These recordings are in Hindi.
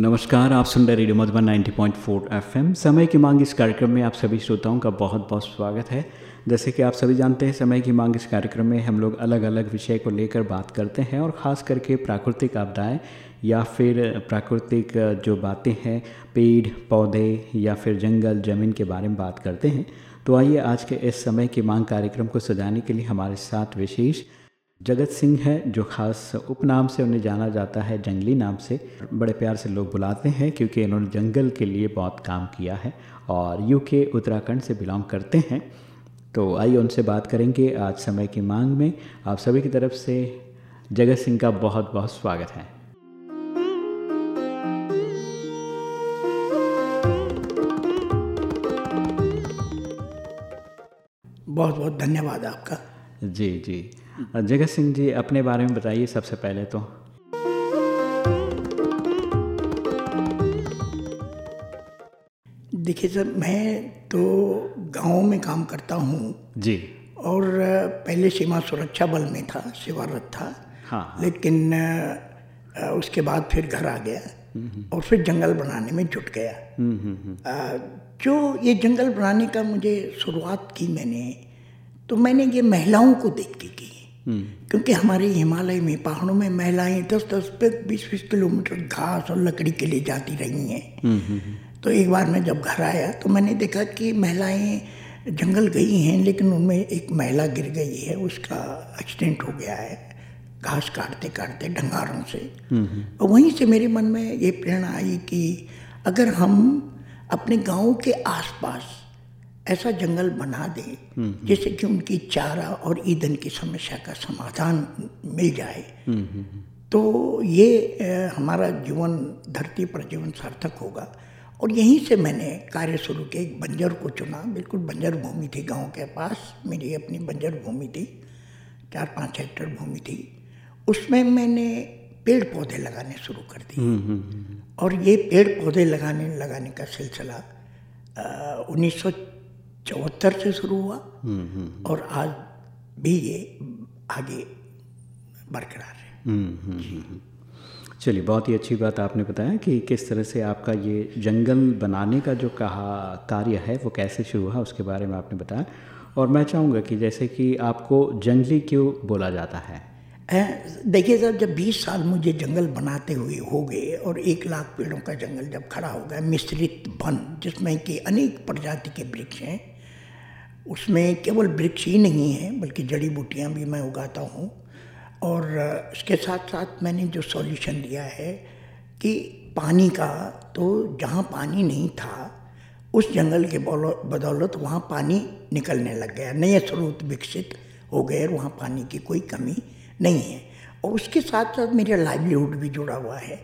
नमस्कार, आप सुन रहे रेडियो मधुबन 90.4 एफएम। समय की मांग इस कार्यक्रम में आप सभी श्रोताओं का बहुत बहुत स्वागत है। जैसे कि आप सभी जानते हैं, समय की मांग इस कार्यक्रम में हम लोग अलग अलग विषय को लेकर बात करते हैं और ख़ास करके प्राकृतिक आपदाएँ या फिर प्राकृतिक जो बातें हैं, पेड़, पौधे या फिर जंगल, ज़मीन के बारे में बात करते हैं। तो आइए आज के इस समय की मांग कार्यक्रम को सजाने के लिए हमारे साथ विशेष जगत सिंह है जो खास उपनाम से उन्हें जाना जाता है जंगली नाम से। बड़े प्यार से लोग बुलाते हैं क्योंकि इन्होंने जंगल के लिए बहुत काम किया है और यूके उत्तराखंड से बिलोंग करते हैं। तो आइए उनसे बात करेंगे आज समय की मांग में। आप सभी की तरफ़ से जगत सिंह का बहुत बहुत स्वागत है। बहुत बहुत धन्यवाद आपका। जी जी। जगत सिंह जी अपने बारे में बताइए सबसे पहले तो। देखिए सर मैं तो गाँव में काम करता हूँ। जी। और पहले सीमा सुरक्षा बल में था सेवारत था। हाँ। लेकिन उसके बाद फिर घर आ गया। और फिर जंगल बनाने में जुट गया। जो ये जंगल बनाने का मुझे शुरुआत की मैंने तो मैंने ये महिलाओं को देख के की। क्योंकि हमारे हिमालय में, पहाड़ों में महिलाएँ दस दस बीस बीस किलोमीटर घास और लकड़ी के लिए जाती रही हैं। तो एक बार मैं जब घर आया तो मैंने देखा कि महिलाएँ जंगल गई हैं, लेकिन उनमें एक महिला गिर गई है, उसका एक्सीडेंट हो गया है, घास काटते काटते डंगारों से। और वहीं से मेरे मन में ये प्रेरणा आई कि अगर हम अपने गाँव के आसपास ऐसा जंगल बना दे जिससे कि उनकी चारा और ईंधन की समस्या का समाधान मिल जाए। तो ये हमारा जीवन धरती पर जीवन सार्थक होगा। और यहीं से मैंने कार्य शुरू किया एक बंजर को चुना। बिल्कुल बंजर भूमि थी गाँव के पास। मेरी अपनी बंजर भूमि थी चार पाँच हेक्टर भूमि थी। उसमें मैंने पेड़ पौधे लगाने शुरू कर दिए। और ये पेड़ पौधे लगाने लगाने का सिलसिला उन्नीस सौ चौहत्तर से शुरू हुआ और आज भी ये आगे बरकरार है। चलिए बहुत ही अच्छी बात आपने बताया कि किस तरह से आपका ये जंगल बनाने का जो कहा कार्य है वो कैसे शुरू हुआ उसके बारे में आपने बताया। और मैं चाहूँगा कि जैसे कि आपको जंगली क्यों बोला जाता है? देखिए सर जब 20 साल मुझे जंगल बनाते हुए हो गए और एक लाख पेड़ों का जंगल जब खड़ा हो गया मिश्रित वन जिसमें कि अनेक प्रजाति के वृक्ष हैं उसमें केवल वृक्ष ही नहीं है, बल्कि जड़ी बूटियाँ भी मैं उगाता हूँ। और इसके साथ साथ मैंने जो सॉल्यूशन दिया है कि पानी का तो जहाँ पानी नहीं था, उस जंगल के बदौलत वहाँ पानी निकलने लग गया। नए स्रोत विकसित हो गए और वहाँ पानी की कोई कमी नहीं है। और उसके साथ साथ मेरा लाइवलीहुड भी जुड़ा हुआ है।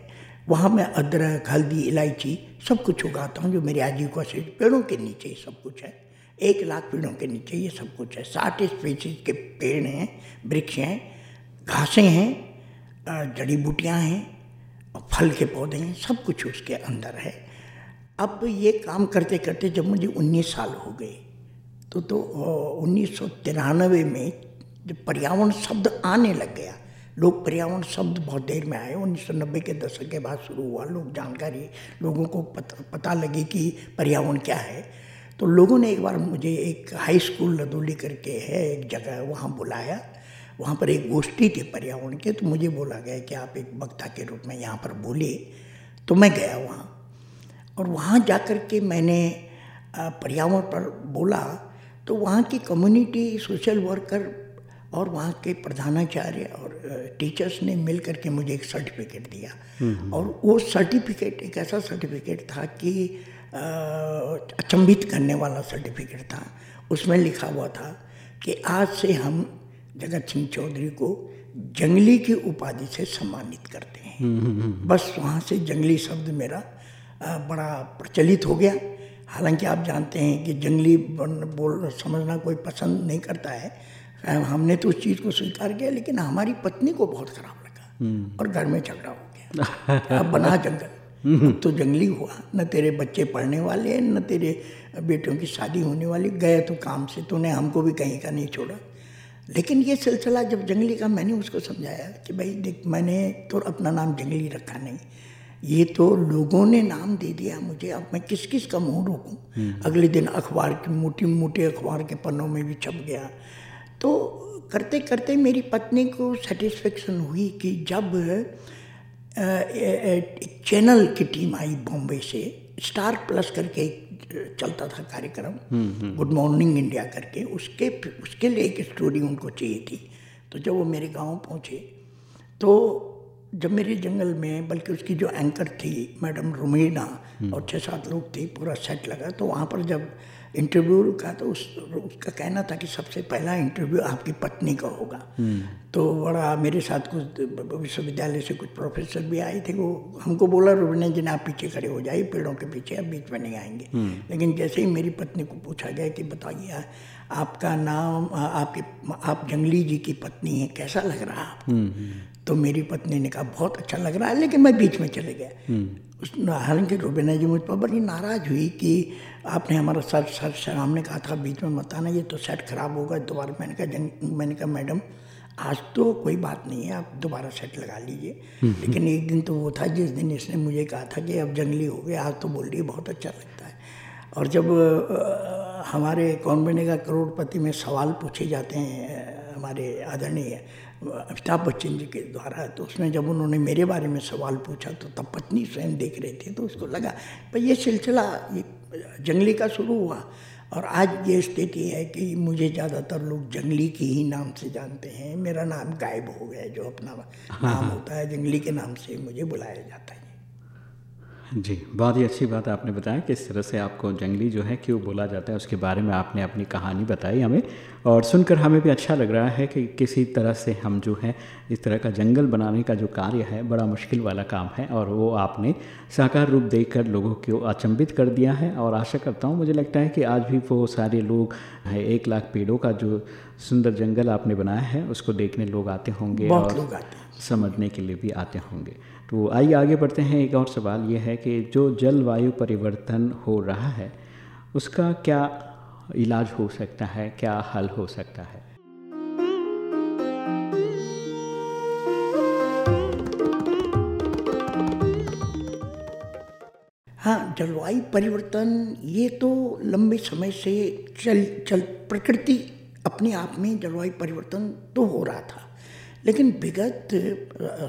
वहाँ मैं अदरक, हल्दी, इलायची सब कुछ उगाता हूँ, जो मेरे आजीविका से पेड़ों के नीचे ही सब कुछ है। एक लाख पेड़ों के नीचे ये सब कुछ है। साठ स्पीसीज के पेड़ हैं, वृक्ष हैं, घासें हैं जड़ी बूटियाँ हैं, और फल के पौधे हैं, सब कुछ उसके अंदर है। अब ये काम करते करते जब मुझे 19 साल हो गए तो तो उन्नीस सौ तिरानवे में जब पर्यावरण शब्द आने लग गया, लोग पर्यावरण शब्द बहुत देर में आए, उन्नीस सौ नब्बे के दशक के बाद शुरू हुआ, लोग जानकारी, लोगों को पता पता लगी कि पर्यावरण क्या है। तो लोगों ने एक बार मुझे एक हाई स्कूल लदोली करके है एक जगह वहाँ बुलाया। वहाँ पर एक गोष्ठी थी पर्यावरण के तो मुझे बोला गया कि आप एक वक्ता के रूप में यहाँ पर बोले तो मैं गया वहाँ और वहाँ जा कर के मैंने पर्यावरण पर बोला। तो वहाँ की कम्युनिटी सोशल वर्कर और वहाँ के प्रधानाचार्य और टीचर्स ने मिल कर के मुझे एक सर्टिफिकेट दिया। और वो सर्टिफिकेट एक ऐसा सर्टिफिकेट था कि अचंभित करने वाला सर्टिफिकेट था। उसमें लिखा हुआ था कि आज से हम जगत सिंह चौधरी को जंगली की उपाधि से सम्मानित करते हैं। बस वहाँ से जंगली शब्द मेरा बड़ा प्रचलित हो गया। हालाँकि आप जानते हैं कि जंगली बन बोल समझना कोई पसंद नहीं करता है। हमने तो उस चीज़ को स्वीकार किया लेकिन हमारी पत्नी को बहुत खराब लगा और घर में झगड़ा हो गया। अब बना जंगल। तो जंगली हुआ। न तेरे बच्चे पढ़ने वाले हैं न तेरे बेटियों की शादी होने वाली। गए तो काम से तूने हमको भी कहीं का नहीं छोड़ा। लेकिन ये सिलसिला जब जंगली का मैंने उसको समझाया कि भाई देख मैंने तो अपना नाम जंगली रखा नहीं। ये तो लोगों ने नाम दे दिया मुझे अब मैं किस किस का मुँह रोकूं? अगले दिन अखबार की मोटी मोटे अखबार के पन्नों में भी छप गया। तो करते करते मेरी पत्नी को सेटिस्फेक्शन हुई कि जब एक चैनल की टीम आई बॉम्बे से स्टार प्लस करके एक चलता था कार्यक्रम गुड मॉर्निंग इंडिया करके उसके उसके लिए एक स्टोरी उनको चाहिए थी। तो जब वो मेरे गाँव पहुँचे तो जब मेरे जंगल में बल्कि उसकी जो एंकर थी मैडम रुमीना और छः सात लोग थे पूरा सेट लगा तो वहाँ पर जब इंटरव्यू का तो उस उसका कहना था कि सबसे पहला इंटरव्यू आपकी पत्नी का होगा। तो बड़ा मेरे साथ कुछ विश्वविद्यालय से कुछ प्रोफेसर भी आए थे वो हमको बोला रुबीना जी ने आप पीछे खड़े हो जाइए पेड़ों के पीछे आप बीच में नहीं आएँगे। लेकिन जैसे ही मेरी पत्नी को पूछा गया कि बताइए आपका नाम आपके आप जंगली जी की पत्नी है कैसा लग रहा है आपको? तो मेरी पत्नी ने कहा बहुत अच्छा लग रहा है लेकिन मैं बीच में चले गया। उस हालाँकि रुबीना जी मुझ पर बड़ी नाराज़ हुई कि आपने हमारा सर सर सर ने कहा था बीच में मत आना ये तो सेट खराब होगा दोबारा मैंने कहा जंग मैंने कहा मैडम आज तो कोई बात नहीं है आप दोबारा सेट लगा लीजिए। लेकिन एक दिन तो वो था जिस दिन इसने मुझे कहा था कि अब जंगली हो गए आज तो बोल रही है बहुत अच्छा लगता है। और जब हमारे कौन बनेगा करोड़पति में सवाल पूछे जाते हैं हमारे आदरणीय अमिताभ बच्चन जी के द्वारा तो उसमें जब उन्होंने मेरे बारे में सवाल पूछा तो तब पत्नी स्वयं देख रहे थे तो उसको लगा भाई ये सिलसिला ये जंगली का शुरू हुआ। और आज ये स्थिति है कि मुझे ज़्यादातर लोग जंगली के ही नाम से जानते हैं। मेरा नाम गायब हो गया जो अपना नाम होता है जंगली के नाम से मुझे बुलाया जाता है। जी बहुत ही अच्छी बात आपने बताया किस तरह से आपको जंगली जो है क्यों बोला जाता है उसके बारे में आपने अपनी कहानी बताई हमें। और सुनकर हमें भी अच्छा लग रहा है कि किसी तरह से हम जो है इस तरह का जंगल बनाने का जो कार्य है बड़ा मुश्किल वाला काम है और वो आपने साकार रूप देकर लोगों को अचंभित कर दिया है। और आशा करता हूँ मुझे लगता है कि आज भी वो सारे लोग है एक लाख पेड़ों का जो सुंदर जंगल आपने बनाया है उसको देखने लोग आते होंगे और समझने के लिए भी आते होंगे। तो आइए आगे बढ़ते हैं। एक और सवाल ये है कि जो जलवायु परिवर्तन हो रहा है, उसका क्या इलाज हो सकता है, क्या हल हो सकता है? हाँ जलवायु परिवर्तन ये तो लंबे समय से चल चल, प्रकृति अपने आप में जलवायु परिवर्तन तो हो रहा था। लेकिन विगत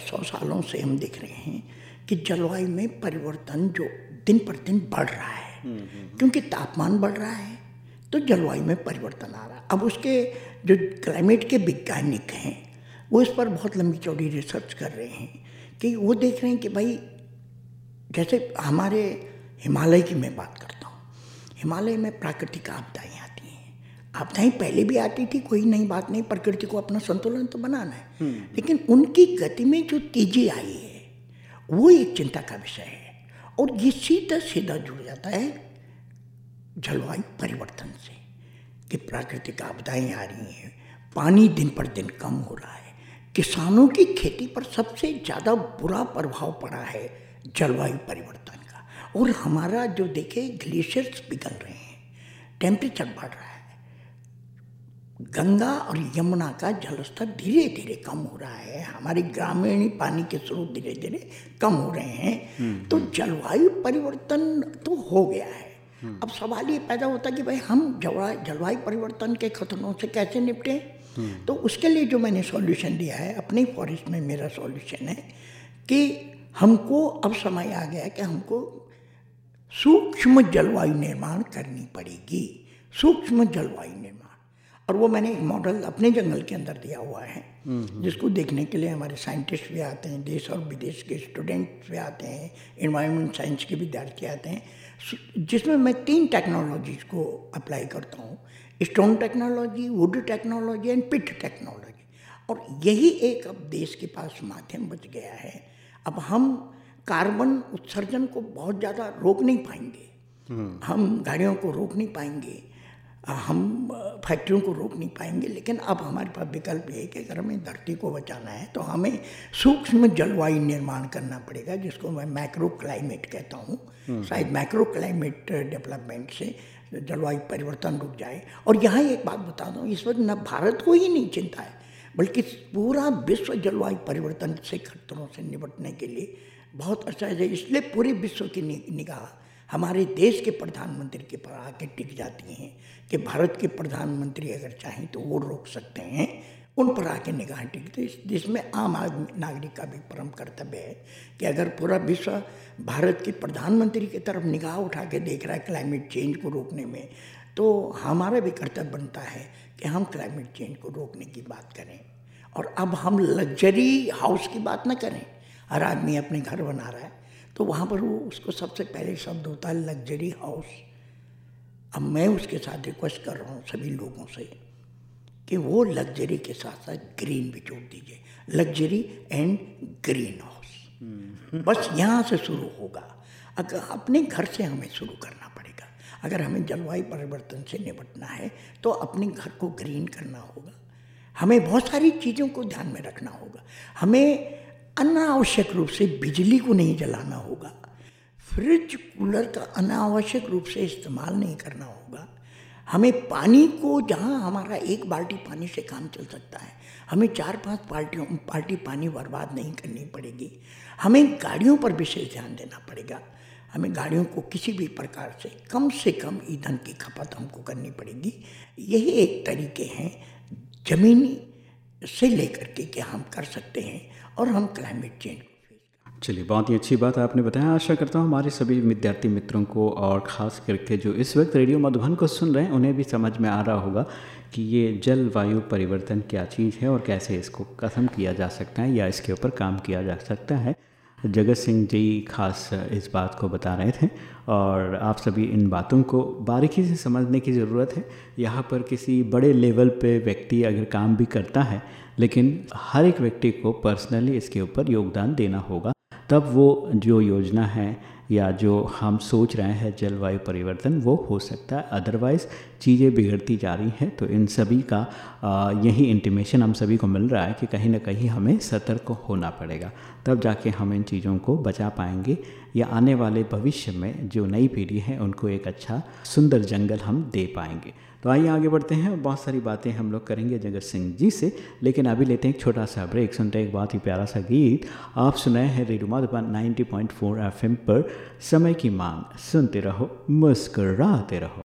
सौ सालों से हम देख रहे हैं कि जलवायु में परिवर्तन जो दिन पर दिन बढ़ रहा है। क्योंकि तापमान बढ़ रहा है तो जलवायु में परिवर्तन आ रहा है। अब उसके जो क्लाइमेट के वैज्ञानिक हैं वो इस पर बहुत लंबी चौड़ी रिसर्च कर रहे हैं कि वो देख रहे हैं कि भाई जैसे हमारे हिमालय की मैं बात करता हूँ। हिमालय में प्राकृतिक आपदाएँ आपदाएँ पहले भी आती थी कोई नई बात नहीं प्रकृति को अपना संतुलन तो बनाना है। हम्म। लेकिन उनकी गति में जो तेज़ी आई है वो एक चिंता का विषय है। और ये सीधा सीधा जुड़ जाता है जलवायु परिवर्तन से कि प्राकृतिक आपदाएँ आ रही हैं पानी दिन पर दिन कम हो रहा है किसानों की खेती पर सबसे ज़्यादा बुरा प्रभाव पड़ा है जलवायु परिवर्तन का। और हमारा जो देखे ग्लेशियर्स पिघल रहे हैं टेम्परेचर बढ़ रहा है गंगा और यमुना का जलस्तर धीरे धीरे कम हो रहा है। हमारे ग्रामीण पानी के स्रोत धीरे धीरे कम हो रहे हैं। तो जलवायु परिवर्तन तो हो गया है। अब सवाल ये पैदा होता है कि भाई हम जलवायु परिवर्तन के खतरों से कैसे निपटें? तो उसके लिए जो मैंने सॉल्यूशन दिया है अपने फॉरेस्ट में मेरा सॉल्यूशन है कि हमको अब समय आ गया है कि हमको सूक्ष्म जलवायु निर्माण करनी पड़ेगी। सूक्ष्म जलवायु निर्माण। और वो मैंने एक मॉडल अपने जंगल के अंदर दिया हुआ है जिसको देखने के लिए हमारे साइंटिस्ट भी आते हैं देश और विदेश के स्टूडेंट्स भी आते हैं इन्वायरमेंट साइंस के विद्यार्थी आते हैं। जिसमें मैं तीन टेक्नोलॉजीज़ को अप्लाई करता हूँ stone technology wood technology and pit technology और यही एक अब देश के पास माध्यम बच गया है। अब हम कार्बन उत्सर्जन को बहुत ज़्यादा रोक नहीं पाएँगे। हम गाड़ियों को रोक नहीं पाएँगे। हम फैक्ट्रियों को रोक नहीं पाएँगे लेकिन अब हमारे पास विकल्प ये है कि अगर हमें धरती को बचाना है तो हमें सूक्ष्म जलवायु निर्माण करना पड़ेगा जिसको मैं मैक्रो क्लाइमेट कहता हूँ। शायद मैक्रो क्लाइमेट डेवलपमेंट से जलवायु परिवर्तन रुक जाए। और यहाँ एक बात बता दूँ इस वक्त न भारत को ही नहीं चिंता है बल्कि पूरा विश्व जलवायु परिवर्तन से खतरों से निपटने के लिए बहुत अच्छा है। इसलिए पूरे विश्व की निगाह हमारे देश के प्रधानमंत्री के पर आके टिक जाती हैं कि भारत के प्रधानमंत्री अगर चाहें तो वो रोक सकते हैं, उन पर आके निगाह टिकते जिसमें आम आदमी, नागरिक का भी परम कर्तव्य है कि अगर पूरा विश्व भारत के प्रधानमंत्री की तरफ़ निगाह उठा के देख रहा है क्लाइमेट चेंज को रोकने में तो हमारा भी कर्तव्य बनता है कि हम क्लाइमेट चेंज को रोकने की बात करें। और अब हम लग्जरी हाउस की बात ना करें। हर आदमी अपने घर बना रहा है। तो वहाँ पर वो उसको सबसे पहले शब्द होता है लग्जरी हाउस। अब मैं उसके साथ रिक्वेस्ट कर रहा हूँ सभी लोगों से कि वो लग्जरी के साथ साथ ग्रीन भी जोड़ दीजिए। Luxury and green house. बस यहाँ से शुरू होगा। अगर अपने घर से हमें शुरू करना पड़ेगा अगर हमें जलवायु परिवर्तन से निपटना है तो अपने घर को ग्रीन करना होगा। हमें बहुत सारी चीज़ों को ध्यान में रखना होगा। हमें अनावश्यक रूप से बिजली को नहीं जलाना होगा। फ्रिज, कूलर का अनावश्यक रूप से इस्तेमाल नहीं करना होगा। हमें पानी को, जहाँ हमारा एक बाल्टी पानी से काम चल सकता है, हमें चार पाँच पार्टियों पार्टी पानी बर्बाद नहीं करनी पड़ेगी। हमें गाड़ियों पर विशेष ध्यान देना पड़ेगा। हमें गाड़ियों को किसी भी प्रकार से कम से कम ईंधन की खपत हमको करनी पड़ेगी। यही एक तरीके हैं ज़मीनी से लेकर के कि हम कर सकते हैं। और हम क्लाइमेट चेंज चलिए, बहुत ही अच्छी बात आपने बताया। आशा करता हूँ हमारे सभी विद्यार्थी मित्रों को और ख़ास करके जो इस वक्त रेडियो मधुबन को सुन रहे हैं, उन्हें भी समझ में आ रहा होगा कि ये जलवायु परिवर्तन क्या चीज़ है और कैसे इसको ख़त्म किया जा सकता है या इसके ऊपर काम किया जा सकता है। जगत सिंह जी खास इस बात को बता रहे थे और आप सभी इन बातों को बारीकी से समझने की ज़रूरत है। यहाँ पर किसी बड़े लेवल पे व्यक्ति अगर काम भी करता है, लेकिन हर एक व्यक्ति को पर्सनली इसके ऊपर योगदान देना होगा, तब वो जो योजना है या जो हम सोच रहे हैं जलवायु परिवर्तन, वो हो सकता है। अदरवाइज़ चीज़ें बिगड़ती जा रही हैं तो इन सभी का यही इंटीमेशन हम सभी को मिल रहा है कि कहीं ना कहीं हमें सतर्क होना पड़ेगा। तब जाके हम इन चीज़ों को बचा पाएँगे। या आने वाले भविष्य में जो नई पीढ़ी है, उनको एक अच्छा सुंदर जंगल हम दे पाएँगे। तो आइए आगे बढ़ते हैं। बहुत सारी बातें हम लोग करेंगे जगत सिंह जी से, लेकिन अभी लेते हैं एक छोटा सा ब्रेक सुनते हैं एक बहुत ही प्यारा सा गीत। आप सुनाए हैं रेडियो माधुबन 90.4 एफएम पर। समय की मांग। सुनते रहो, मुस्कराते रहो।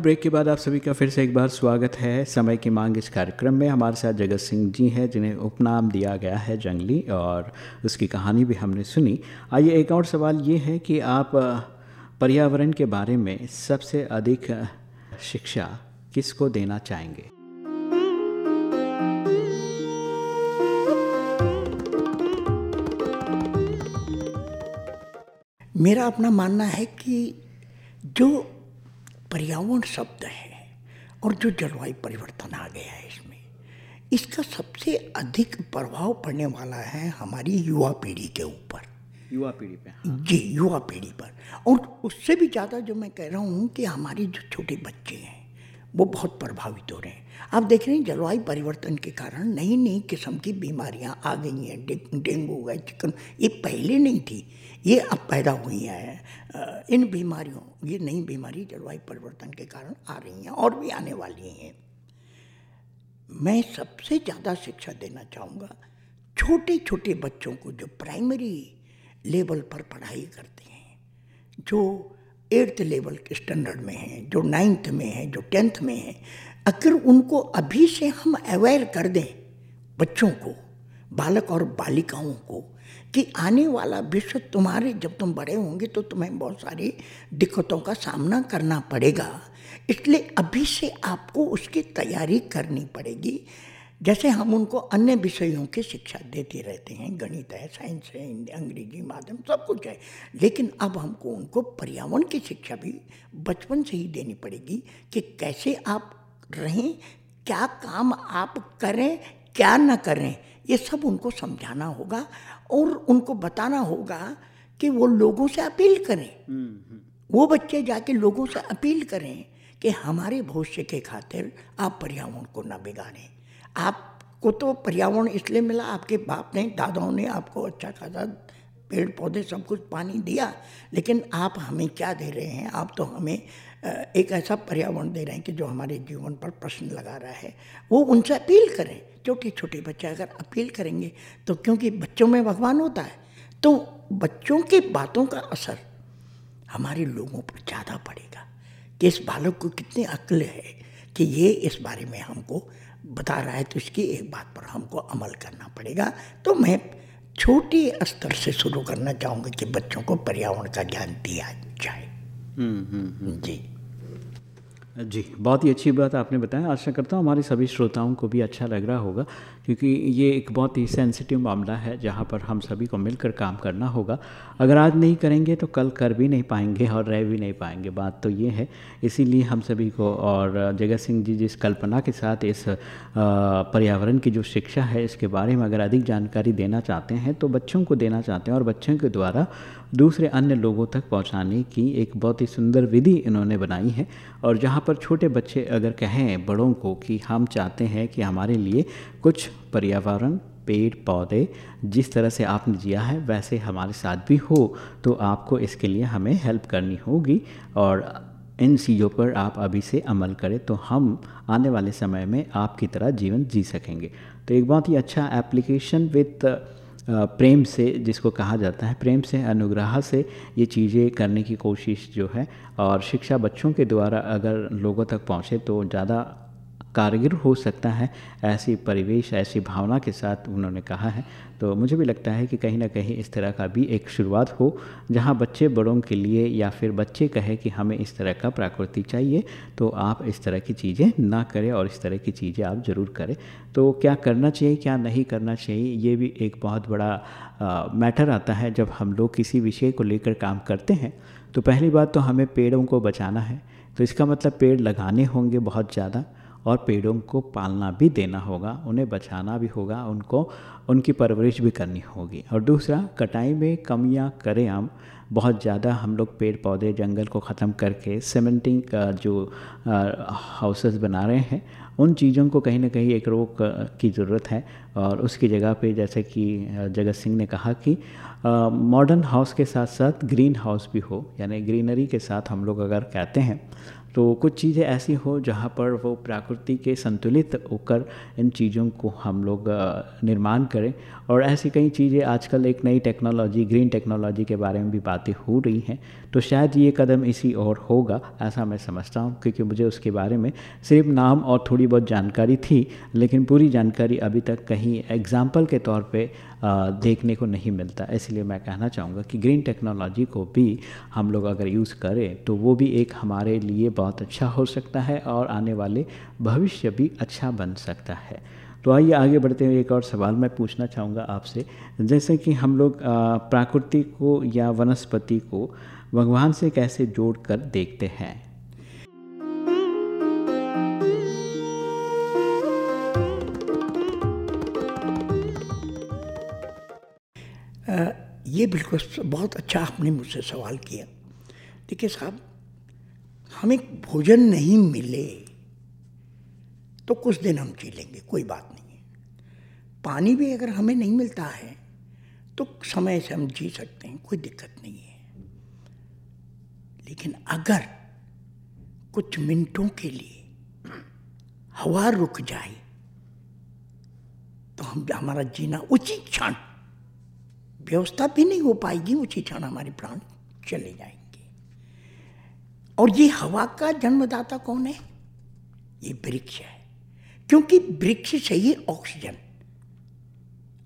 ब्रेक के बाद आप सभी का फिर से एक बार स्वागत है। समय की मांग इस कार्यक्रम में हमारे साथ जगत सिंह जी हैं, जिन्हें उपनाम दिया गया है जंगली और उसकी कहानी भी हमने सुनी। आइए एक और सवाल ये है कि आप पर्यावरण के बारे में सबसे अधिक शिक्षा किसको देना चाहेंगे? मेरा अपना मानना है कि जो पर्यावरण शब्द है और जो जलवायु परिवर्तन आ गया है इसमें। इसका सबसे अधिक प्रभाव पड़ने वाला है हमारी युवा पीढ़ी के ऊपर। युवा पीढ़ी पे हाँ। जी युवा पीढ़ी पर। और उससे भी ज़्यादा जो मैं कह रहा हूँ कि हमारे जो छोटे बच्चे हैं वो बहुत प्रभावित हो रहे हैं। आप देख रहे हैं जलवायु परिवर्तन के कारण नई नई किस्म की बीमारियाँ आ गई हैं। डेंगू हो चिकन, ये पहले नहीं थी। ये अब पैदा हुई हैं। इन बीमारियों, ये नई बीमारी जलवायु परिवर्तन के कारण आ रही हैं और भी आने वाली हैं। मैं सबसे ज़्यादा शिक्षा देना चाहूँगा छोटे छोटे बच्चों को जो प्राइमरी लेवल पर पढ़ाई करते हैं, जो एट्थ लेवल के स्टैंडर्ड में हैं, जो नाइन्थ में हैं, जो टेंथ में हैं अगर उनको अभी से हम अवेयर कर दें, बच्चों को, बालक और बालिकाओं को, कि आने वाला विश्व तुम्हारे, जब तुम बड़े होंगे तो तुम्हें बहुत सारी दिक्कतों का सामना करना पड़ेगा। इसलिए अभी से आपको उसकी तैयारी करनी पड़ेगी। जैसे हम उनको अन्य विषयों की शिक्षा देते रहते हैं, गणित है साइंस है अंग्रेज़ी, माध्यम, सब कुछ है। लेकिन अब हमको उनको पर्यावरण की शिक्षा भी बचपन से ही देनी पड़ेगी कि कैसे आप रहें क्या काम आप करें क्या न करें ये सब उनको समझाना होगा और उनको बताना होगा कि वो लोगों से अपील करें। वो बच्चे जाके लोगों से अपील करें कि हमारे भविष्य के खातिर आप पर्यावरण को ना बिगाड़ें। आपको तो पर्यावरण इसलिए मिला आपके बाप ने दादाओं ने आपको अच्छा खासा पेड़ पौधे सब कुछ पानी दिया लेकिन आप हमें क्या दे रहे हैं? आप तो हमें एक ऐसा पर्यावरण दे रहे हैं कि जो हमारे जीवन पर प्रश्न लगा रहा है वो उनसे अपील करें। छोटे छोटे बच्चे अगर अपील करेंगे तो क्योंकि बच्चों में भगवान होता है तो बच्चों की बातों का असर हमारे लोगों पर ज़्यादा पड़ेगा कि इस बालक को कितनी अक्ल है कि ये इस बारे में हमको बता रहा है तो इसकी एक बात पर हमको अमल करना पड़ेगा। तो मैं छोटे स्तर से शुरू करना चाहूँगा कि बच्चों को पर्यावरण का ज्ञान दिया जाए। हम्म, हम्म, हम्म। जी। जी, बहुत ही अच्छी बात आपने बताया। आशा करता हूँ हमारे सभी श्रोताओं को भी अच्छा लग रहा होगा, क्योंकि ये एक बहुत ही सेंसिटिव मामला है, जहाँ पर हम सभी को मिलकर काम करना होगा। अगर आज नहीं करेंगे तो कल कर भी नहीं पाएँगे और रह भी नहीं पाएँगे। बात तो ये है, इसीलिए हम सभी को और जगत सिंह जी जिस कल्पना के साथ इस पर्यावरण की जो शिक्षा है, इसके बारे में अगर अधिक जानकारी देना चाहते हैं तो बच्चों को देना चाहते हैं और बच्चों के द्वारा दूसरे अन्य लोगों तक पहुँचाने की एक बहुत ही सुंदर विधि इन्होंने बनाई है। और जहाँ पर छोटे बच्चे अगर कहें बड़ों को कि हम चाहते हैं कि हमारे लिए कुछ पर्यावरण, पेड़, पौधे, जिस तरह से आपने जिया है, वैसे हमारे साथ भी हो तो आपको इसके लिए हमें हेल्प करनी होगी। और इन चीज़ों पर आप अभी से अमल करें तो हम आने वाले समय में आपकी तरह जीवन जी सकेंगे। तो एक बहुत ही अच्छा एप्लीकेशन विथ प्रेम से जिसको कहा जाता है, प्रेम से, अनुग्रह से ये चीज़ें करने की कोशिश जो है और शिक्षा बच्चों के द्वारा अगर लोगों तक पहुँचे तो ज़्यादा कारगर हो सकता है। ऐसी परिवेश, ऐसी भावना के साथ उन्होंने कहा है। तो मुझे भी लगता है कि कहीं ना कहीं इस तरह का भी एक शुरुआत हो जहाँ बच्चे बड़ों के लिए या फिर बच्चे कहे कि हमें इस तरह का प्रकृति चाहिए तो आप इस तरह की चीज़ें ना करें और इस तरह की चीज़ें आप ज़रूर करें। तो क्या करना चाहिए क्या नहीं करना चाहिए ये भी एक बहुत बड़ा आ, मैटर आता है जब हम लोग किसी विषय को लेकर काम करते हैं। तो पहली बात तो हमें पेड़ों को बचाना है। तो इसका मतलब पेड़ लगाने होंगे बहुत ज़्यादा। और पेड़ों को पालना भी देना होगा, उन्हें बचाना भी होगा, उनको, उनकी परवरिश भी करनी होगी। और दूसरा, कटाई में कमियाँ करें हम बहुत ज़्यादा हम लोग पेड़ पौधे जंगल को ख़त्म करके सीमेंटिंग का जो हाउसेस बना रहे हैं, उन चीज़ों को कहीं ना कहीं एक रोक की ज़रूरत है। और उसकी जगह पे जैसे कि जगत सिंह ने कहा कि मॉडर्न हाउस के साथ साथ ग्रीन हाउस भी हो, यानी ग्रीनरी के साथ हम लोग अगर कहते हैं तो कुछ चीज़ें ऐसी हो जहाँ पर वो प्रकृति के संतुलित होकर इन चीज़ों को हम लोग निर्माण करें। और ऐसी कई चीज़ें आजकल एक नई टेक्नोलॉजी, ग्रीन टेक्नोलॉजी के बारे में भी बातें हो रही हैं। तो शायद ये कदम इसी और होगा, ऐसा मैं समझता हूँ, क्योंकि मुझे उसके बारे में सिर्फ़ नाम और थोड़ी बहुत जानकारी थी, लेकिन पूरी जानकारी अभी तक कहीं एग्ज़ाम्पल के तौर पे देखने को नहीं मिलता। इसलिए मैं कहना चाहूँगा कि ग्रीन टेक्नोलॉजी को भी हम लोग अगर यूज़ करें तो वो भी एक हमारे लिए बहुत अच्छा हो सकता है और आने वाले भविष्य भी अच्छा बन सकता है। तो आइए आगे बढ़ते हुए एक और सवाल मैं पूछना चाहूँगा आपसे। जैसे कि हम लोग प्राकृतिक को या वनस्पति को भगवान से कैसे जोड़ कर देखते हैं। ये बिल्कुल बहुत अच्छा आपने मुझसे सवाल किया। देखिए साहब, हमें भोजन नहीं मिले तो कुछ दिन हम जी लेंगे, कोई बात नहीं है। पानी भी अगर हमें नहीं मिलता है तो समय से हम जी सकते हैं, कोई दिक्कत नहीं है। लेकिन अगर कुछ मिनटों के लिए हवा रुक जाए तो हम, हमारा जीना उसी क्षण व्यवस्था भी नहीं हो पाएगी, उसी क्षण हमारे प्राण चले जाएँगे। और ये हवा का जन्मदाता कौन है? ये वृक्ष है। क्योंकि वृक्ष से ही ऑक्सीजन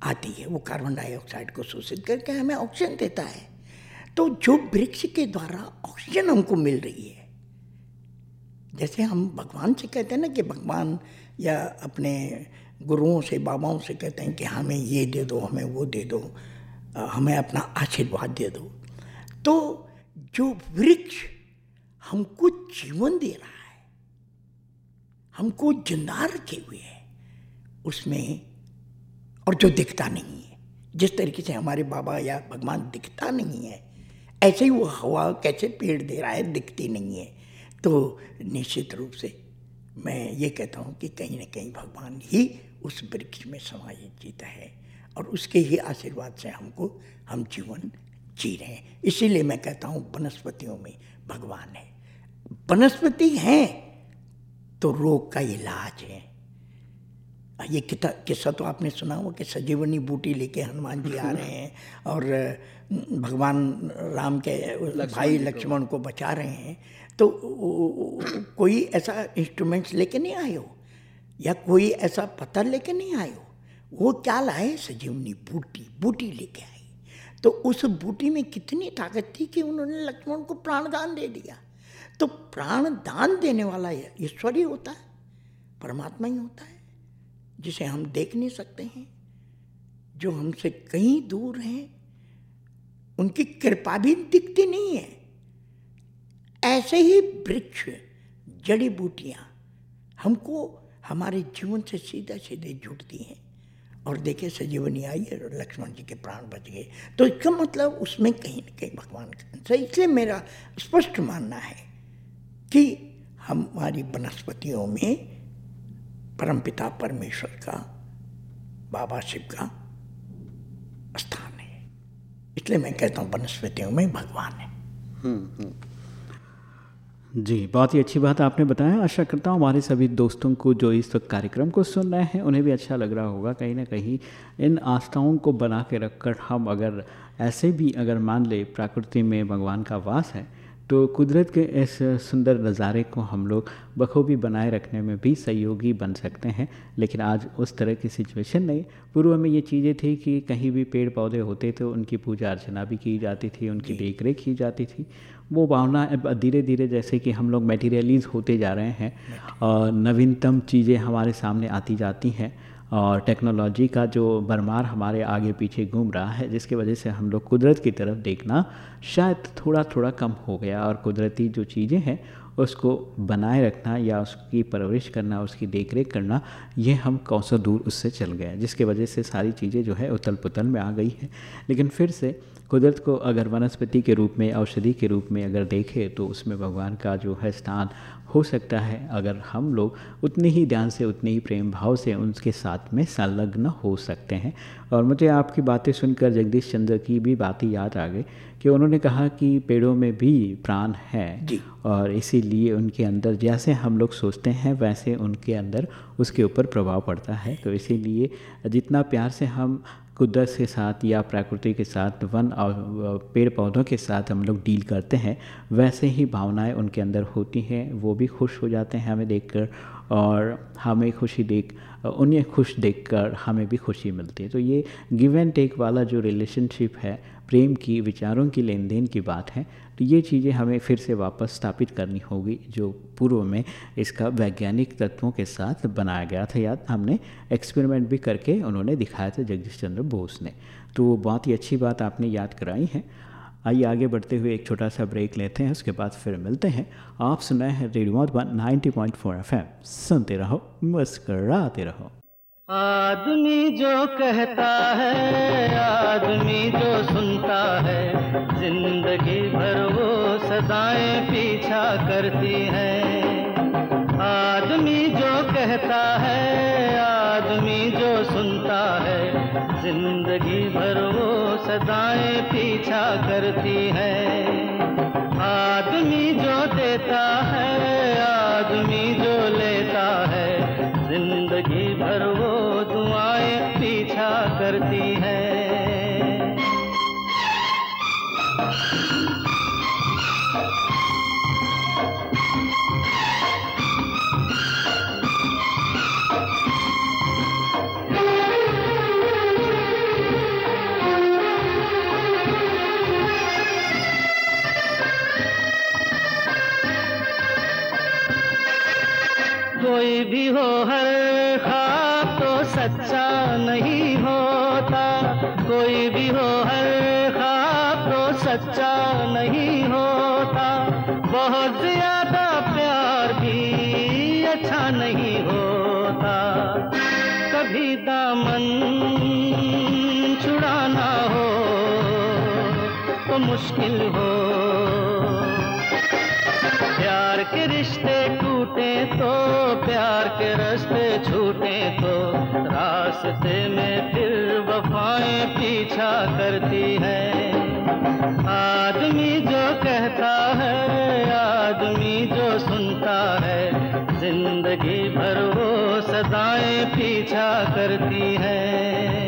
आती है, वो कार्बन डाइऑक्साइड को शोषित करके हमें ऑक्सीजन देता है। तो जो वृक्ष के द्वारा ऑक्सीजन हमको मिल रही है, जैसे हम भगवान से कहते हैं ना कि भगवान या अपने गुरुओं से, बाबाओं से कहते हैं कि हमें ये दे दो, हमें वो दे दो हमें अपना आशीर्वाद दे दो। तो जो वृक्ष हमको जीवन दे रहा है, हमको ज़िंदा रखे हुए है, उसमें और जो दिखता नहीं है, जिस तरीके से हमारे बाबा या भगवान दिखता नहीं है ऐसे ही वो हवा कैसे पेड़ दे रहा है, दिखती नहीं है। तो निश्चित रूप से मैं ये कहता हूँ कि कहीं ना कहीं भगवान ही उस वृक्ष में समाहित जीता है और उसके ही आशीर्वाद से हमको, हम जीवन जी रहे हैं। इसीलिए मैं कहता हूँ वनस्पतियों में भगवान है। वनस्पति हैं तो रोग का इलाज है। ये किता, किस्सा तो आपने सुना हो कि सजीवनी बूटी लेके हनुमान जी आ रहे हैं और भगवान राम के भाई लक्ष्मण को बचा रहे हैं तो कोई ऐसा इंस्ट्रूमेंट्स लेके नहीं आए हो? या कोई ऐसा पत्थर लेके नहीं आए हो? वो क्या लाए सजीवनी बूटी बूटी लेके आई तो उस बूटी में कितनी ताकत थी कि उन्होंने लक्ष्मण को प्राणदान दे दिया। तो प्राण दान देने वाला ईश्वर ही होता है परमात्मा ही होता है जिसे हम देख नहीं सकते हैं जो हमसे कहीं दूर हैं उनकी कृपा भी दिखती नहीं है। ऐसे ही वृक्ष, जड़ी बूटियाँ हमको हमारे जीवन से सीधा सीधे जुड़ती हैं। और देखे सजीवनी आई और लक्ष्मण जी के प्राण बच गए। तो इसका मतलब उसमें कहीं ना कहीं भगवान का इसलिए मेरा स्पष्ट मानना है कि हमारी वनस्पतियों में परमपिता परमेश्वर का, बाबा शिव का स्थान है इसलिए मैं कहता हूँ वनस्पतियों में भगवान है। हम्म, हम्म। जी बहुत ही अच्छी बात आपने बताया। आशा करता हूँ हमारे सभी दोस्तों को जो इस वक्त कार्यक्रम को सुन रहे हैं उन्हें भी अच्छा लग रहा होगा। कहीं ना कहीं इन आस्थाओं को बना के रखकर हम अगर ऐसे भी अगर मान ले प्रकृति में भगवान का वास है तो कुदरत के इस सुंदर नज़ारे को हम लोग बखूबी बनाए रखने में भी सहयोगी बन सकते हैं। लेकिन आज उस तरह की सिचुएशन नहीं। पूर्व में ये चीज़ें थी कि कहीं भी पेड़ पौधे होते थे उनकी पूजा अर्चना भी की जाती थी उनकी देख रेख की जाती थी। वो भावना अब धीरे धीरे जैसे कि हम लोग मेटीरियलीज होते जा रहे हैं और नवीनतम चीज़ें हमारे सामने आती जाती हैं। और टेक्नोलॉजी का जो भरमार हमारे आगे पीछे घूम रहा है, जिसकी वजह से हम लोग कुदरत की तरफ़ देखना शायद थोड़ा थोड़ा कम हो गया और कुदरती जो चीज़ें हैं, उसको बनाए रखना या उसकी परवरिश करना, उसकी देख रेख करना, ये हम कौसों दूर उससे चल गए जिसके वजह से सारी चीज़ें जो है उतल पुतल में आ गई है। लेकिन फिर से कुदरत को अगर वनस्पति के रूप में, औषधि के रूप में अगर देखें तो उसमें भगवान का जो है स्थान हो सकता है अगर हम लोग उतने ही ध्यान से उतने ही प्रेम भाव से उनके साथ में संलग्न हो सकते हैं। और मुझे आपकी बातें सुनकर जगदीश चंद्र की भी बातें याद आ गई कि उन्होंने कहा कि पेड़ों में भी प्राण है और इसीलिए उनके अंदर जैसे हम लोग सोचते हैं वैसे उनके अंदर उसके ऊपर प्रभाव पड़ता है। तो इसीलिए जितना प्यार से हम कुदरत के साथ या प्रकृति के साथ, वन और पेड़ पौधों के साथ हम लोग डील करते हैं, वैसे ही भावनाएँ उनके अंदर होती हैं, वो भी खुश हो जाते हैं हमें देखकर और हमें खुशी देख, उन्हें खुश देखकर हमें भी खुशी मिलती है। तो ये गिव एंड टेक वाला जो रिलेशनशिप है, प्रेम की, विचारों की लेन देन की बात है तो ये चीज़ें हमें फिर से वापस स्थापित करनी होगी, जो पूर्व में इसका वैज्ञानिक तत्वों के साथ बनाया गया था, याद हमने एक्सपेरिमेंट भी करके उन्होंने दिखाया था जगदीश चंद्र बोस ने। तो वो बहुत ही अच्छी बात आपने याद कराई है। आइए आगे बढ़ते हुए एक छोटा सा ब्रेक लेते हैं, उसके बाद फिर मिलते हैं। आप सुनाए हैं रेडियो मधुबन 90.4 एफएम। सुनते रहो, मुस्कराते रहो। आदमी जो कहता है, आदमी जो सुनता है, ज़िंदगी भर वो सदाएँ पीछा करती है। आदमी जो कहता है, आदमी जो सुनता है, ज़िंदगी भर वो सदाएँ पीछा करती है। आदमी जो देता है कोई भी हो हर ख्वाब तो सच्चा नहीं होता। कोई भी हो हर ख्वाब तो सच्चा नहीं होता। बहुत ज़्यादा प्यार भी अच्छा नहीं होता। कभी दामन छुड़ाना हो तो मुश्किल हो। प्यार के रिश्ते टूटे तो के रास्ते छूटे तो रास्ते में फिर वफाएँ पीछा करती है। आदमी जो कहता है, आदमी जो सुनता है, ज़िंदगी भर वो सदाएँ पीछा करती है।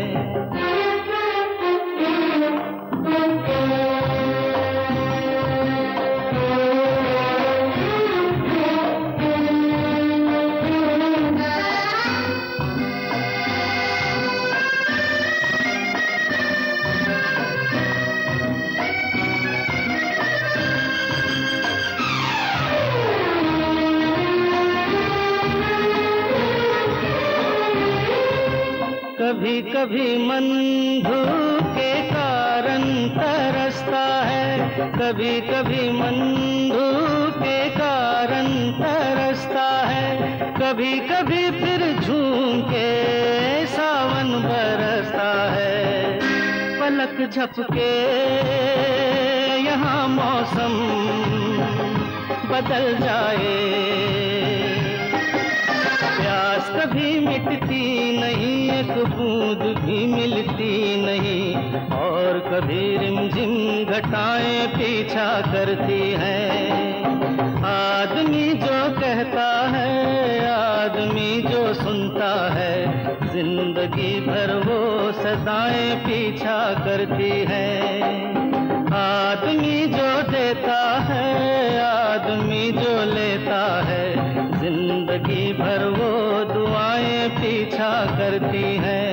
कभी मन के कारण तरसता है। कभी कभी मन के कारण तरसता है। कभी कभी फिर झूम के सावन बरसता है। पलक झपके यहाँ मौसम बदल जाए। प्यास कभी मिटती एक बूंद भी मिलती नहीं, और कभी रिमझिम घटाएँ पीछा करती हैं। आदमी जो कहता है, आदमी जो सुनता है, ज़िंदगी भर वो सदाएँ पीछा करती है। आदमी जो देता है, आदमी जो लेता है, ज़िंदगी भर वो पीछा करती हैं।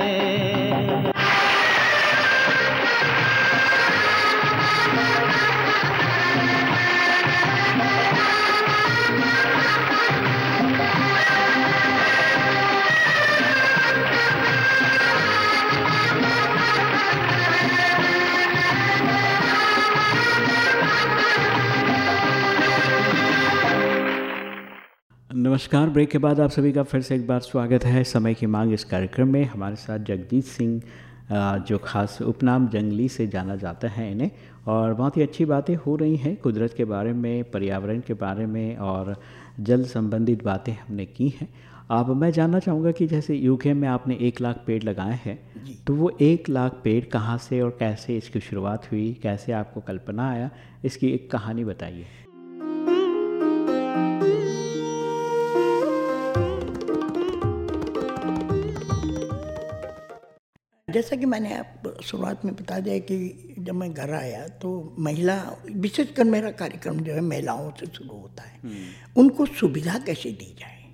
नमस्कार। ब्रेक के बाद आप सभी का फिर से एक बार स्वागत है। समय की मांग इस कार्यक्रम में। हमारे साथ जगदीश सिंह जो खास उपनाम जंगली से जाना जाता है इन्हें। और बहुत ही अच्छी बातें हो रही हैं। कुदरत के बारे में पर्यावरण के बारे में और जल संबंधित बातें हमने की हैं। अब मैं जानना चाहूँगा कि जैसे यूके में आपने एक लाख पेड़ लगाए हैं तो वो एक लाख पेड़ कहाँ से और कैसे इसकी शुरुआत हुई? कैसे आपको कल्पना आया? इसकी एक कहानी बताइए। जैसा कि मैंने आप शुरुआत में बता दिया कि जब मैं घर आया तो महिला विशेषकर मेरा कार्यक्रम जो है महिलाओं से शुरू होता है। उनको सुविधा कैसे दी जाए?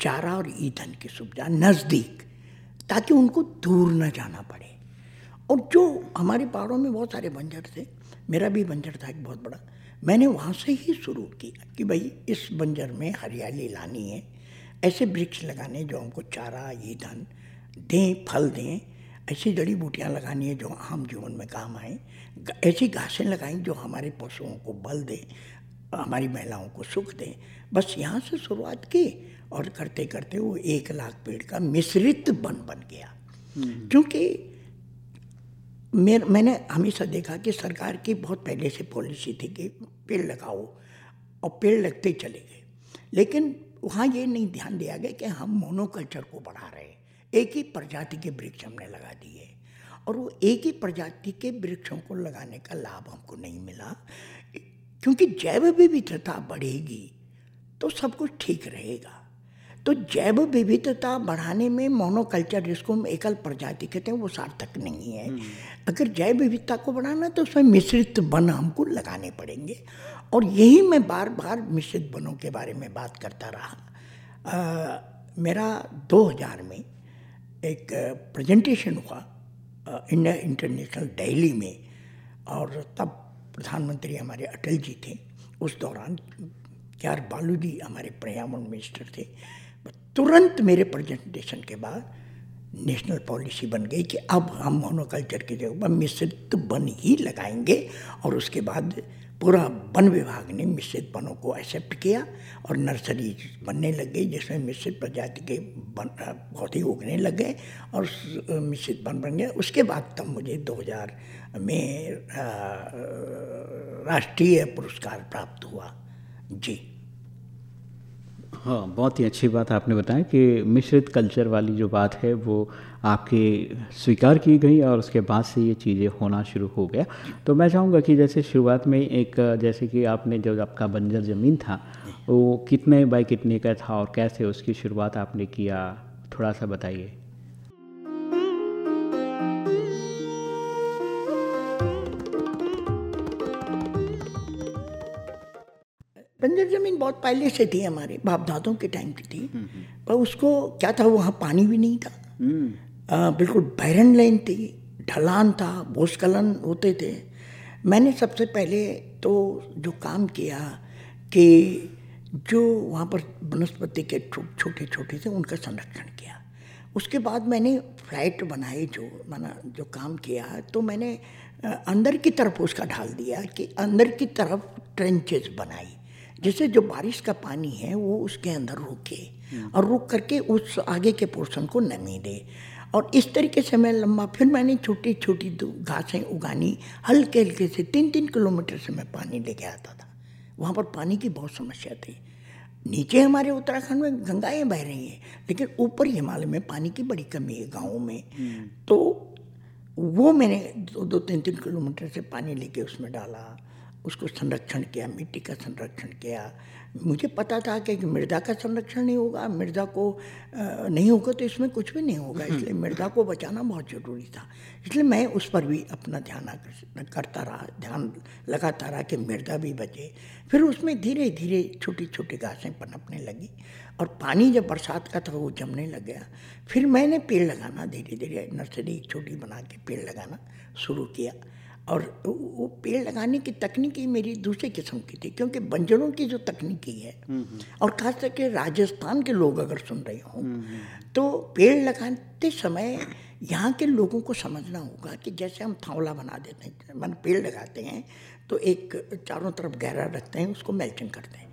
चारा और ईंधन की सुविधा नज़दीक ताकि उनको दूर न जाना पड़े। और जो हमारे पहाड़ों में बहुत सारे बंजर थे मेरा भी बंजर था एक बहुत बड़ा मैंने वहाँ से ही शुरू किया कि भाई इस बंजर में हरियाली लानी है ऐसे वृक्ष लगाने जो हमको चारा ईंधन दें फल दें ऐसी जड़ी बूटियाँ लगानी है जो आम जीवन में काम आए। ऐसी घासें लगाई जो हमारे पशुओं को बल दे हमारी महिलाओं को सुख दें। बस यहाँ से शुरुआत की और करते करते वो एक लाख पेड़ का मिश्रित वन बन गया। क्योंकि मेर मैंने हमेशा देखा कि सरकार की बहुत पहले से पॉलिसी थी कि पेड़ लगाओ और पेड़ लगते चले गए। लेकिन वहाँ ये नहीं ध्यान दिया गया कि हम मोनोकल्चर को बढ़ा रहे हैं। एक ही प्रजाति के वृक्ष हमने लगा दिए। और वो एक ही प्रजाति के वृक्षों को लगाने का लाभ हमको नहीं मिला। क्योंकि जैव विविधता बढ़ेगी तो सब कुछ ठीक रहेगा। तो जैव विविधता बढ़ाने में मोनोकल्चर जिसको हम एकल प्रजाति कहते हैं वो सार्थक नहीं है। अगर जैव विविधता को बढ़ाना तो उसमें मिश्रित वन हमको लगाने पड़ेंगे। और यही मैं बार बार मिश्रित वनों के बारे में बात करता रहा। आ, मेरा 2000 में एक प्रेजेंटेशन हुआ इंडिया इंटरनेशनल दिल्ली में, और तब प्रधानमंत्री हमारे अटल जी थे। उस दौरान के बालू जी हमारे पर्यावरण मिनिस्टर थे। तुरंत मेरे प्रेजेंटेशन के बाद नेशनल पॉलिसी बन गई कि अब हम मोनोकल्चर की जगह पर मिश्रित बन ही लगाएँगे, और उसके बाद पूरा वन विभाग ने मिश्रित वनों को एक्सेप्ट किया और नर्सरी बनने लग गई, जिसमें मिश्रित प्रजाति के पौधे उगने लग गए और मिश्रित वन बन गए उसके बाद तब मुझे 2000 में राष्ट्रीय पुरस्कार प्राप्त हुआ। जी। हाँ बहुत ही अच्छी बात आपने बताया कि मिश्रित कल्चर वाली जो बात है, वो आपके स्वीकार की गई और उसके बाद से ये चीज़ें होना शुरू हो गया। तो मैं चाहूँगा कि जैसे शुरुआत में एक, जैसे कि आपने, जो आपका बंजर ज़मीन था, वो कितने बाय कितने का था और कैसे उसकी शुरुआत आपने किया, थोड़ा सा बताइए। बंजर ज़मीन बहुत पहले से थी हमारे बाप दादों के टाइम की थी। पर उसको क्या था वहाँ पानी भी नहीं था। बिल्कुल बैरन लेन थी ढलान था भूस्खलन होते थे। मैंने सबसे पहले तो जो काम किया कि जो वहाँ पर वनस्पति के छोटे छोटे थे उनका संरक्षण किया। उसके बाद मैंने फ्लैट बनाए जो माना जो काम किया तो मैंने अंदर की तरफ़ उसका ढाल दिया कि अंदर की तरफ़ ट्रेंचेस बनाई। जिससे जो बारिश का पानी है वो उसके अंदर रुके और रुक करके उस आगे के पोर्शन को नमी दे। और इस तरीके से मैं लंबा फिर मैंने छोटी छोटी घासें उगानी हल्के हल्के से तीन तीन किलोमीटर से मैं पानी लेके आता था। वहाँ पर पानी की बहुत समस्या थी। नीचे हमारे उत्तराखंड में गंगाएँ बह रही हैं लेकिन ऊपर हिमालय में पानी की बड़ी कमी है गाँवों में। तो वो मैंने दो दो तीन तीन किलोमीटर से पानी लेके उसमें डाला। उसको संरक्षण किया मिट्टी का संरक्षण किया। मुझे पता था कि मृदा का संरक्षण नहीं होगा मृदा को नहीं होगा तो इसमें कुछ भी नहीं होगा इसलिए मृदा को बचाना बहुत ज़रूरी था। इसलिए मैं उस पर भी अपना ध्यान करता रहा ध्यान लगाता रहा कि मृदा भी बचे। फिर उसमें धीरे धीरे छोटी छोटी घासें पनपने लगी और पानी जब बरसात का था वो जमने लग गया। फिर मैंने पेड़ लगाना धीरे धीरे नर्सरी छोटी बना के पेड़ लगाना शुरू किया। और वो पेड़ लगाने की तकनीकी मेरी दूसरे किस्म की थी क्योंकि बंजरों की जो तकनीकी है और खास करके राजस्थान के लोग अगर सुन रहे हों तो पेड़ लगाते समय यहाँ के लोगों को समझना होगा कि जैसे हम थावला बना देते हैं मन पेड़ लगाते हैं तो एक चारों तरफ़ गहरा रखते हैं उसको मेल्टिंग करते हैं।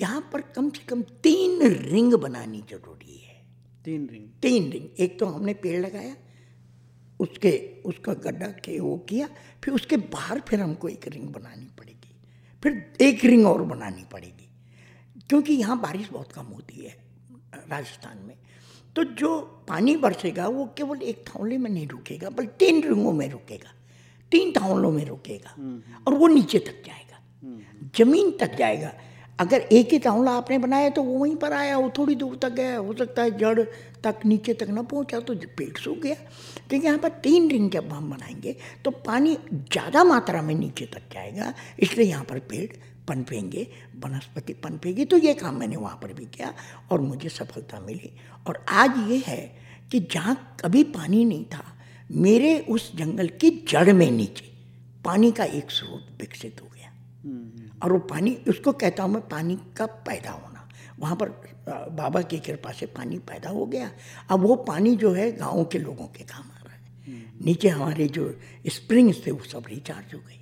यहाँ पर कम से कम तीन रिंग बनानी ज़रूरी है। तीन रिंग। तीन रिंग एक तो हमने पेड़ लगाया उसके उसका गड्ढा के वो किया फिर उसके बाहर फिर हमको एक रिंग बनानी पड़ेगी। फिर एक रिंग और बनानी पड़ेगी। क्योंकि यहाँ बारिश बहुत कम होती है राजस्थान में। तो जो पानी बरसेगा वो केवल एक थावले में नहीं रुकेगा बल्कि तीन रिंगों में रुकेगा। तीन थावलों में रुकेगा और वो नीचे तक जाएगा। ज़मीन तक जाएगा। अगर एक ही तावला आपने बनाया तो वो वहीं पर आया वो थोड़ी दूर तक गया। हो सकता है जड़ तक नीचे तक ना पहुँचा तो पेड़ सूख गया। तो यहाँ पर तीन रिंग जब हम बनाएँगे तो पानी ज़्यादा मात्रा में नीचे तक जाएगा इसलिए यहाँ पर पेड़ पनपेंगे वनस्पति पनपेगी। तो ये काम मैंने वहाँ पर भी किया और मुझे सफलता मिली। और आज ये है कि जहाँ कभी पानी नहीं था मेरे उस जंगल की जड़ में नीचे पानी का एक स्रोत विकसित हो गया। और वो पानी उसको कहता हूँ मैं पानी का पैदा होना। वहाँ पर बाबा की कृपा से पानी पैदा हो गया। अब वो पानी जो है गाँव के लोगों के काम नीचे हमारे जो स्प्रिंग्स थे वो सब रिचार्ज हो गई।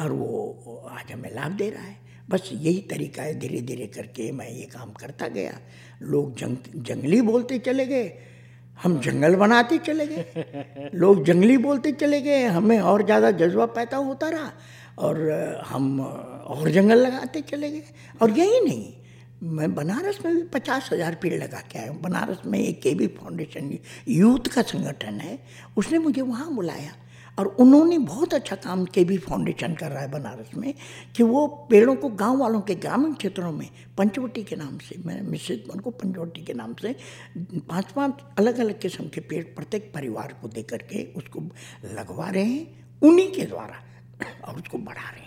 और वो आज हमें लाभ दे रहा है। बस यही तरीका है धीरे धीरे करके मैं ये काम करता गया। लोग जंग जंगली बोलते चले गए। हम जंगल बनाते चले गए। लोग जंगली बोलते चले गए। हमें और ज़्यादा जज्बा पैदा होता रहा। और हम और जंगल लगाते चले गए। और यही नहीं। मैं बनारस में भी पचास हज़ार पेड़ लगा के आया हूँ। बनारस में एक के बी फाउंडेशन, यूथ का संगठन है। उसने मुझे वहाँ बुलाया और उन्होंने बहुत अच्छा काम के भी फाउंडेशन कर रहा है बनारस में कि वो पेड़ों को गाँव वालों के ग्रामीण क्षेत्रों में, पंचवटी के नाम से, मैं मिश्रित वन को पंचवटी के नाम से, पाँच पाँच अलग अलग किस्म के पेड़ प्रत्येक परिवार को दे करके उसको लगवा रहे हैं, उन्हीं के द्वारा और उसको बढ़ा रहे हैं।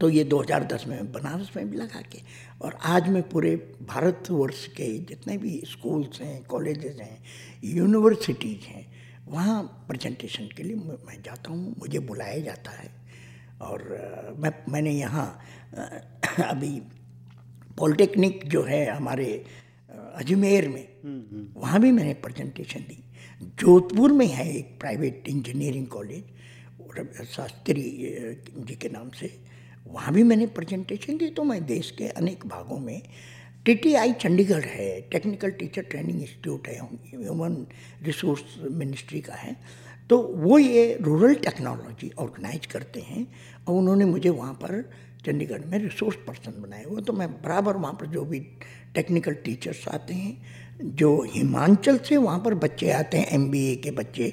तो ये 2010 में बनारस में भी लगा के और आज मैं पूरे भारतवर्ष के जितने भी स्कूल्स हैं कॉलेजेस हैं यूनिवर्सिटीज़ हैं वहाँ प्रेजेंटेशन के लिए मैं जाता हूँ मुझे बुलाया जाता है। और मैं मैंने यहाँ अभी पॉलिटेक्निक जो है हमारे अजमेर में वहाँ भी मैंने प्रेजेंटेशन दी। जोधपुर में है एक private engineering college Shastri ji के नाम से वहाँ भी मैंने प्रेजेंटेशन दी तो मैं देश के अनेक भागों में टीटीआई चंडीगढ़ है टेक्निकल टीचर ट्रेनिंग इंस्टीट्यूट है ह्यूमन रिसोर्स मिनिस्ट्री का है। तो वो ये रूरल टेक्नोलॉजी ऑर्गेनाइज करते हैं और उन्होंने मुझे वहाँ पर चंडीगढ़ में रिसोर्स पर्सन बनाए हुए तो मैं बराबर वहाँ पर जो भी टेक्निकल टीचर्स आते हैं, जो हिमाचल से वहाँ पर बच्चे आते हैं एमबीए के बच्चे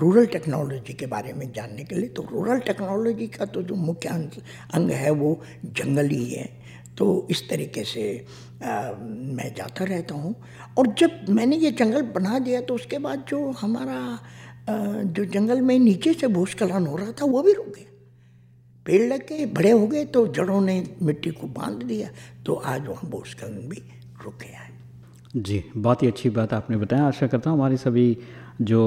रूरल टेक्नोलॉजी के बारे में जानने के लिए तो रूरल टेक्नोलॉजी का तो जो मुख्य अंग है वो जंगल ही है। तो इस तरीके से आ, मैं जाता रहता हूँ। और जब मैंने ये जंगल बना दिया तो उसके बाद जो हमारा आ, जो जंगल में नीचे से भूस्खलन हो रहा था वो भी रुक गया। पेड़ लग गए बड़े हो गए तो जड़ों ने मिट्टी को बाँध दिया तो आज वहाँ भूस्खलन भी रुक गया है। जी बहुत ही अच्छी बात आपने बताया। आशा करता हूँ हमारे सभी जो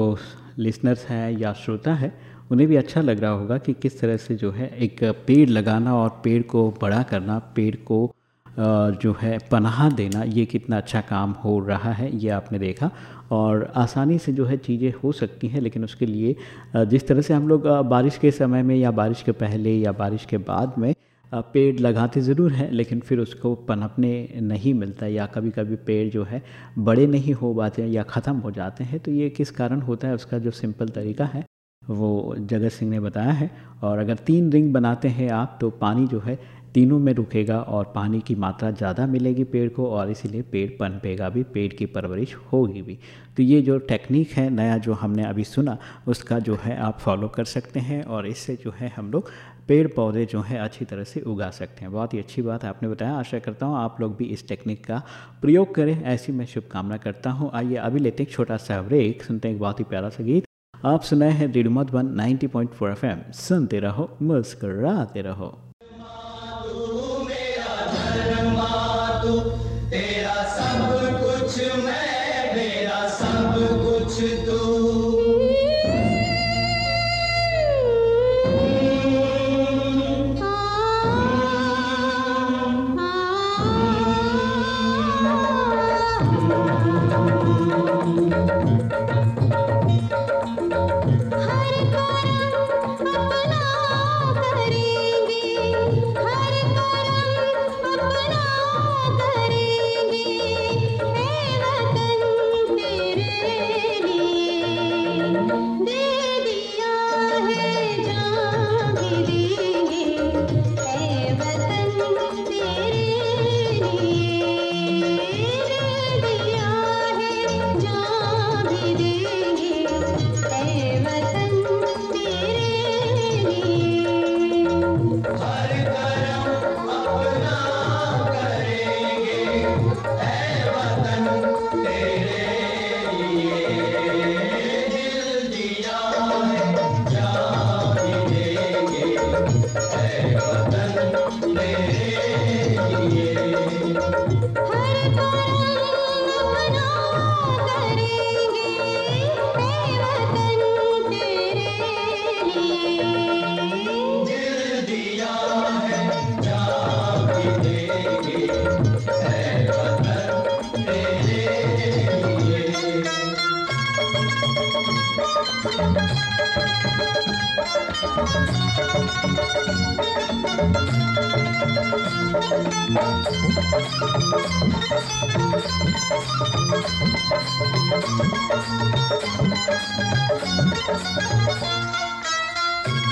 लिसनर्स हैं या श्रोता है, उन्हें भी अच्छा लग रहा होगा कि किस तरह से जो है एक पेड़ लगाना और पेड़ को बड़ा करना, पेड़ को जो है पनाह देना, ये कितना अच्छा काम हो रहा है, ये आपने देखा। और आसानी से जो है चीज़ें हो सकती हैं, लेकिन उसके लिए जिस तरह से हम लोग बारिश के समय में या बारिश के पहले या बारिश के बाद में पेड़ लगाते ज़रूर हैं, लेकिन फिर उसको पनपने नहीं मिलता या कभी कभी पेड़ जो है बड़े नहीं हो पाते या ख़त्म हो जाते हैं तो ये किस कारण होता है उसका जो सिंपल तरीका है, वो जगत सिंह ने बताया है। और अगर तीन रिंग बनाते हैं आप तो पानी जो है तीनों में रुकेगा और पानी की मात्रा ज़्यादा मिलेगी पेड़ को और इसीलिए पेड़ पनपेगा भी, पेड़ की परवरिश होगी भी। तो ये जो टेक्निक है, नया जो हमने अभी सुना, उसका जो है आप फॉलो कर सकते हैं और इससे जो है हम लोग पेड़ पौधे जो हैं अच्छी तरह से उगा सकते हैं। बहुत ही अच्छी बात है आपने बताया। आशा करता हूँ आप लोग भी इस टेक्निक का प्रयोग करें। ऐसी मैं शुभकामना करता हूँ। आइए अभी लेते एक छोटा सा ब्रेक सुनते हैं बहुत ही प्यारा सा गीत। आप सुनाए हैं रेडियो मधुबन 90.4 एफएम। सुनते रहो, मुस्कराते रहो।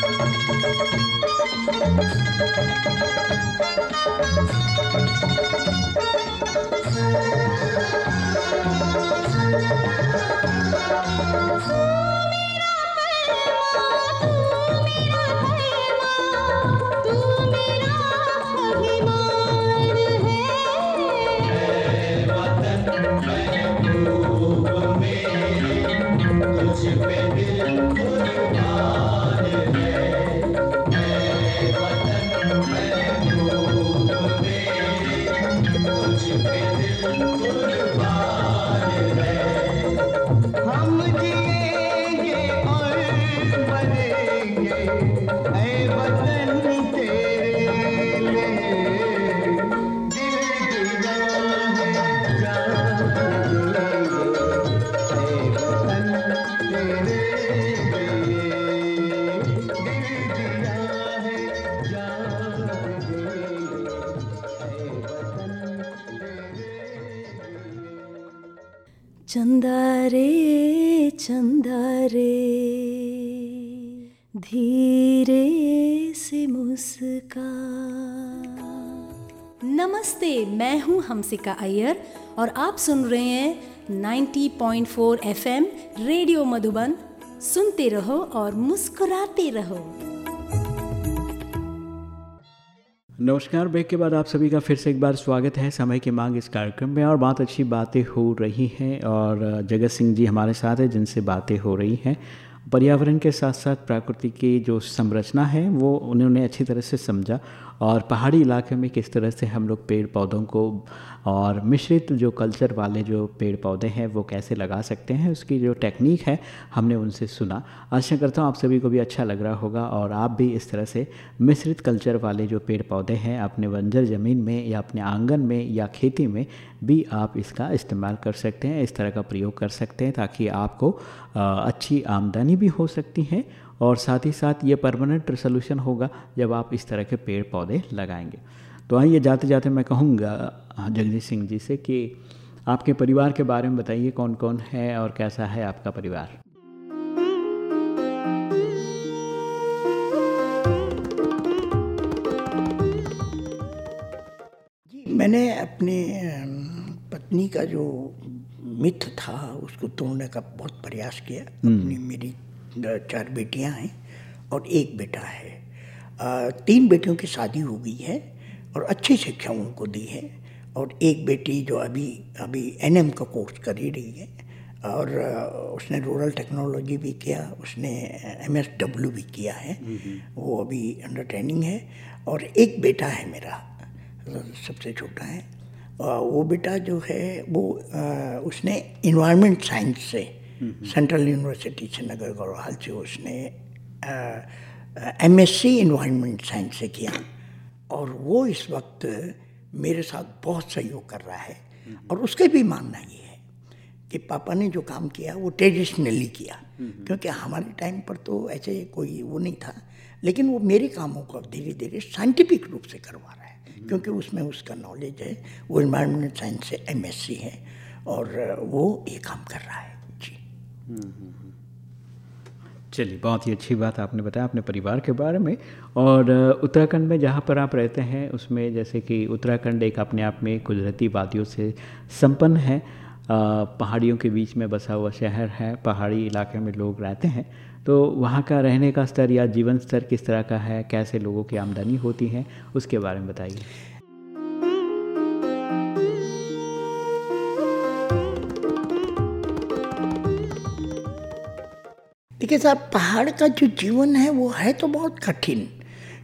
चंदा हूँ हमसिका अय्यर, और आप सुन रहे हैं 90.4 एफएम रेडियो मधुबन। सुनते रहो और मुस्कुराते रहो। नमस्कार, ब्रेक के बाद आप सभी का फिर से एक बार स्वागत है। समय की मांग इस कार्यक्रम में और बहुत अच्छी बातें हो रही हैं और जगत सिंह जी हमारे साथ हैं, जिनसे बातें हो रही हैं। पर्यावरण के साथ साथ प्रकृति की जो संरचना है, वो उन्होंने अच्छी तरह से समझा। और पहाड़ी इलाके में किस तरह से हम लोग पेड़ पौधों को और मिश्रित जो कल्चर वाले जो पेड़ पौधे हैं, वो कैसे लगा सकते हैं, उसकी जो टेक्निक है, हमने उनसे सुना। आशा करता हूँ आप सभी को भी अच्छा लग रहा होगा और आप भी इस तरह से मिश्रित कल्चर वाले जो पेड़ पौधे हैं, अपने बंजर ज़मीन में या अपने आँगन में या खेती में भी आप इसका इस्तेमाल कर सकते हैं, इस तरह का प्रयोग कर सकते हैं ताकि आपको अच्छी आमदनी भी हो सकती है और साथ ही साथ ये परमानेंट सोल्यूशन होगा जब आप इस तरह के पेड़ पौधे लगाएँगे। तो आइए जाते जाते मैं कहूँगा जगदीश सिंह जी से कि आपके परिवार के बारे में बताइए कौन कौन है और कैसा है आपका परिवार? मैंने अपने पत्नी का जो मिथ था उसको तोड़ने का बहुत प्रयास किया। अपनी मेरी चार बेटियाँ हैं और एक बेटा है। तीन बेटियों की शादी हो गई है और अच्छी शिक्षा उनको दी है और एक बेटी जो अभी अभी एनएम का कोर्स कर ही रही है और उसने रूरल टेक्नोलॉजी भी किया उसने एम एस डब्ल्यू भी किया है। वो अभी अंडर ट्रेनिंग है और एक बेटा है मेरा सबसे छोटा है। वो बेटा जो है वो उसने इन्वायरमेंट साइंस से सेंट्रल यूनिवर्सिटी से नगर गौरहाल से उसने M S C environment science से किया। और वो इस वक्त मेरे साथ बहुत सहयोग कर रहा है। और उसके भी मानना ये है कि पापा ने जो काम किया वो ट्रेडिशनली किया। क्योंकि हमारे टाइम पर तो ऐसे कोई वो नहीं था। लेकिन वो मेरे कामों को धीरे धीरे साइंटिफिक रूप से करवा रहा है, क्योंकि उसमें उसका नॉलेज है, वो इन्वायरमेंट साइंस से एमएससी है और वो ये काम कर रहा है। जी। चलिए, बहुत ही अच्छी बात आपने बताया अपने परिवार के बारे में और उत्तराखंड में जहाँ पर आप रहते हैं, उसमें जैसे कि उत्तराखंड एक अपने आप में कुदरती वादियों से संपन्न है। पहाड़ियों के बीच में बसा हुआ शहर है, पहाड़ी इलाके में लोग रहते हैं। तो वहाँ का रहने का स्तर या जीवन स्तर किस तरह का है? कैसे लोगों की आमदनी होती है? उसके बारे में बताइए। देखिए साहब पहाड़ का जो जीवन है वो है तो बहुत कठिन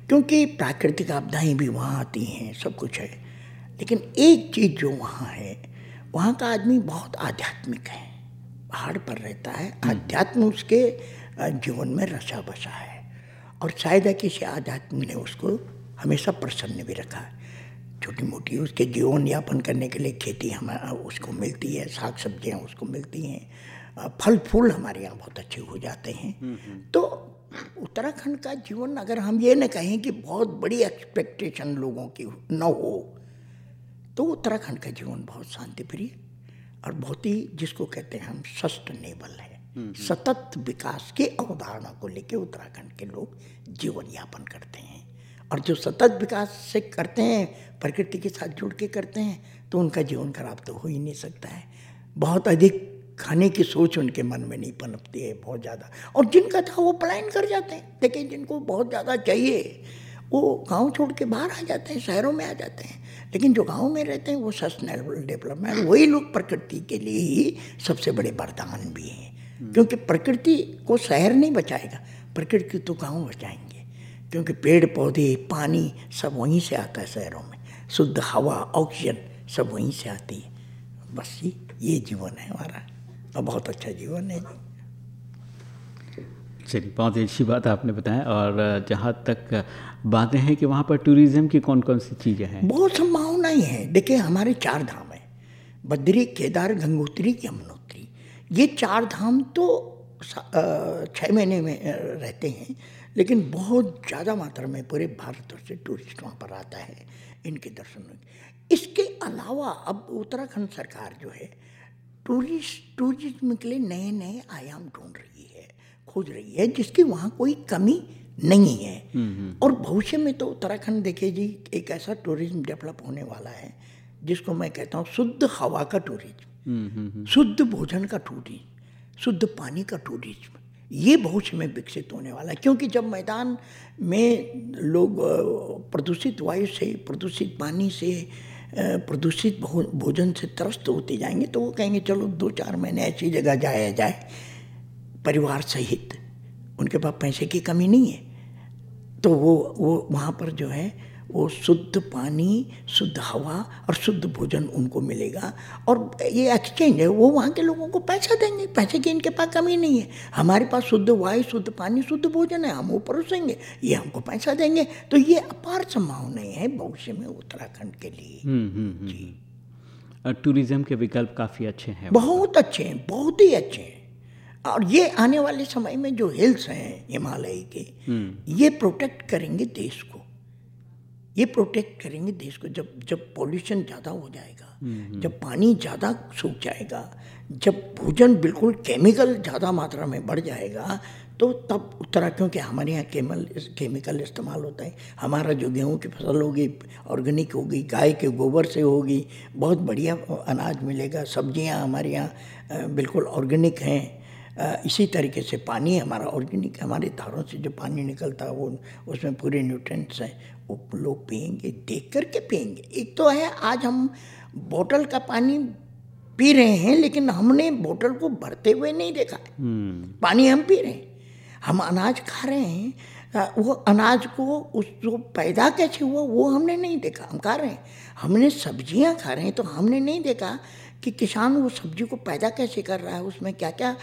क्योंकि प्राकृतिक आपदाएँ भी वहाँ आती हैं सब कुछ है। लेकिन एक चीज़ जो वहाँ है वहाँ का आदमी बहुत आध्यात्मिक है। पहाड़ पर रहता है। अध्यात्म उसके जीवन में रचा बसा है। और शायद है किसी आध्यात्म ने उसको हमेशा प्रसन्न भी रखा है। छोटी मोटी उसके जीवन यापन करने के लिए खेती हमें उसको मिलती है साग सब्ज़ियाँ उसको मिलती हैं फल फूल हमारे यहाँ बहुत अच्छे हो जाते हैं। तो उत्तराखंड का जीवन अगर हम ये न कहें कि बहुत बड़ी एक्सपेक्टेशन लोगों की न हो तो उत्तराखंड का जीवन बहुत शांति प्रिय और बहुत ही जिसको कहते हैं हम सस्टेनेबल है। सतत विकास की अवधारणा को लेकर उत्तराखंड के लोग जीवन यापन करते हैं। और जो सतत विकास से करते हैं, प्रकृति के साथ जुड़ के करते हैं तो उनका जीवन खराब तो हो ही नहीं सकता है। बहुत अधिक खाने की सोच उनके मन में नहीं पनपती है, बहुत ज़्यादा। और जिनका था वो पलायन कर जाते हैं देखिए जिनको बहुत ज़्यादा चाहिए, वो गाँव छोड़ के बाहर आ जाते हैं, शहरों में आ जाते हैं। लेकिन जो गाँव में रहते हैं, वो सस्टेनेबल डेवलपमेंट वही लोग प्रकृति के लिए ही सबसे बड़े वरदान भी हैं। क्योंकि प्रकृति को शहर नहीं बचाएगा प्रकृति तो गाँव बचाएँगे। क्योंकि पेड़ पौधे पानी सब वहीं से आता है शहरों में। शुद्ध हवा ऑक्सीजन सब वहीं से आती है। बस ये ये जीवन है हमारा। और बहुत अच्छा जीवन है जी। चलिए बहुत ही अच्छी बात आपने बताया और जहाँ तक बातें हैं कि वहाँ पर टूरिज़्म की कौन कौन सी चीज़ें हैं? बहुत संभावनाएँ हैं। देखिए हमारे चार धाम हैं। बद्री केदार गंगोत्री यमुनोत्री ये चार धाम तो छः महीने में रहते हैं लेकिन बहुत ज़्यादा मात्रा में पूरे भारत से टूरिस्ट वहाँ पर आता है इनके दर्शन में। इसके अलावा अब उत्तराखंड सरकार जो है टूरिस्ट टूरिज़्म के लिए नए नए आयाम ढूंढ रही है खोज रही है जिसकी वहाँ कोई कमी नहीं है। और भविष्य में तो उत्तराखंड देखिए जी एक ऐसा टूरिज़्म डेवलप होने वाला है जिसको मैं कहता हूँ शुद्ध हवा का टूरिज़्म शुद्ध भोजन का टूरिज़्म शुद्ध पानी का टूरिज़्म ये भविष्य में विकसित होने वाला है, क्योंकि जब मैदान में लोग प्रदूषित वायु से, प्रदूषित पानी से प्रदूषित भोजन से त्रस्त होते जाएँगे तो वो कहेंगे, चलो दो चार महीने ऐसी जगह जाया जाए, परिवार सहित। उनके पास पैसे की कमी नहीं है। तो वो वो वहाँ पर जो है वो शुद्ध पानी शुद्ध हवा और शुद्ध भोजन उनको मिलेगा। और ये एक्सचेंज है वो वहाँ के लोगों को पैसा देंगे। पैसे की इनके पास कमी नहीं है। हमारे पास शुद्ध वायु शुद्ध पानी शुद्ध भोजन है हम वो परोसेंगे। ये हमको पैसा देंगे। तो ये अपार संभावनाएँ हैं भविष्य में उत्तराखंड के लिए। हम्म, हम्म, हम्म, जी। टूरिज़्म के विकल्प काफ़ी अच्छे हैं। बहुत अच्छे हैं बहुत ही अच्छे हैं। और ये आने वाले समय में जो हिल्स हैं हिमालय के ये प्रोटेक्ट करेंगे देश को। ये प्रोटेक्ट करेंगे देश को। जब जब पॉल्यूशन ज़्यादा हो जाएगा जब पानी ज़्यादा सूख जाएगा जब भोजन बिल्कुल केमिकल ज़्यादा मात्रा में बढ़ जाएगा तो तब उत्तरा क्योंकि हमारे यहाँ केमल केमिकल इस्तेमाल होता है। हमारा जो गेहूँ की फ़सल होगी ऑर्गेनिक होगी गाय के गोबर से होगी बहुत बढ़िया अनाज मिलेगा। सब्ज़ियाँ हमारे यहाँ बिल्कुल ऑर्गेनिक हैं। इसी तरीके से पानी हमारा ऑर्गेनिक हमारे धारों से जो पानी निकलता है वो उसमें पूरे न्यूट्रेंट्स हैं। लोग पियेंगे देख कर के पियेंगे। एक तो है आज हम बोतल का पानी पी रहे हैं लेकिन हमने बोतल को भरते हुए नहीं देखा। है हम्म। पानी हम पी रहे हैं। हम अनाज खा रहे हैं वो अनाज को उस जो पैदा कैसे हुआ वो हमने नहीं देखा। हम खा रहे हैं। हमने सब्ज़ियाँ खा रहे हैं तो हमने नहीं देखा कि किसान वो सब्ज़ी को पैदा कैसे कर रहा है उसमें क्या क्या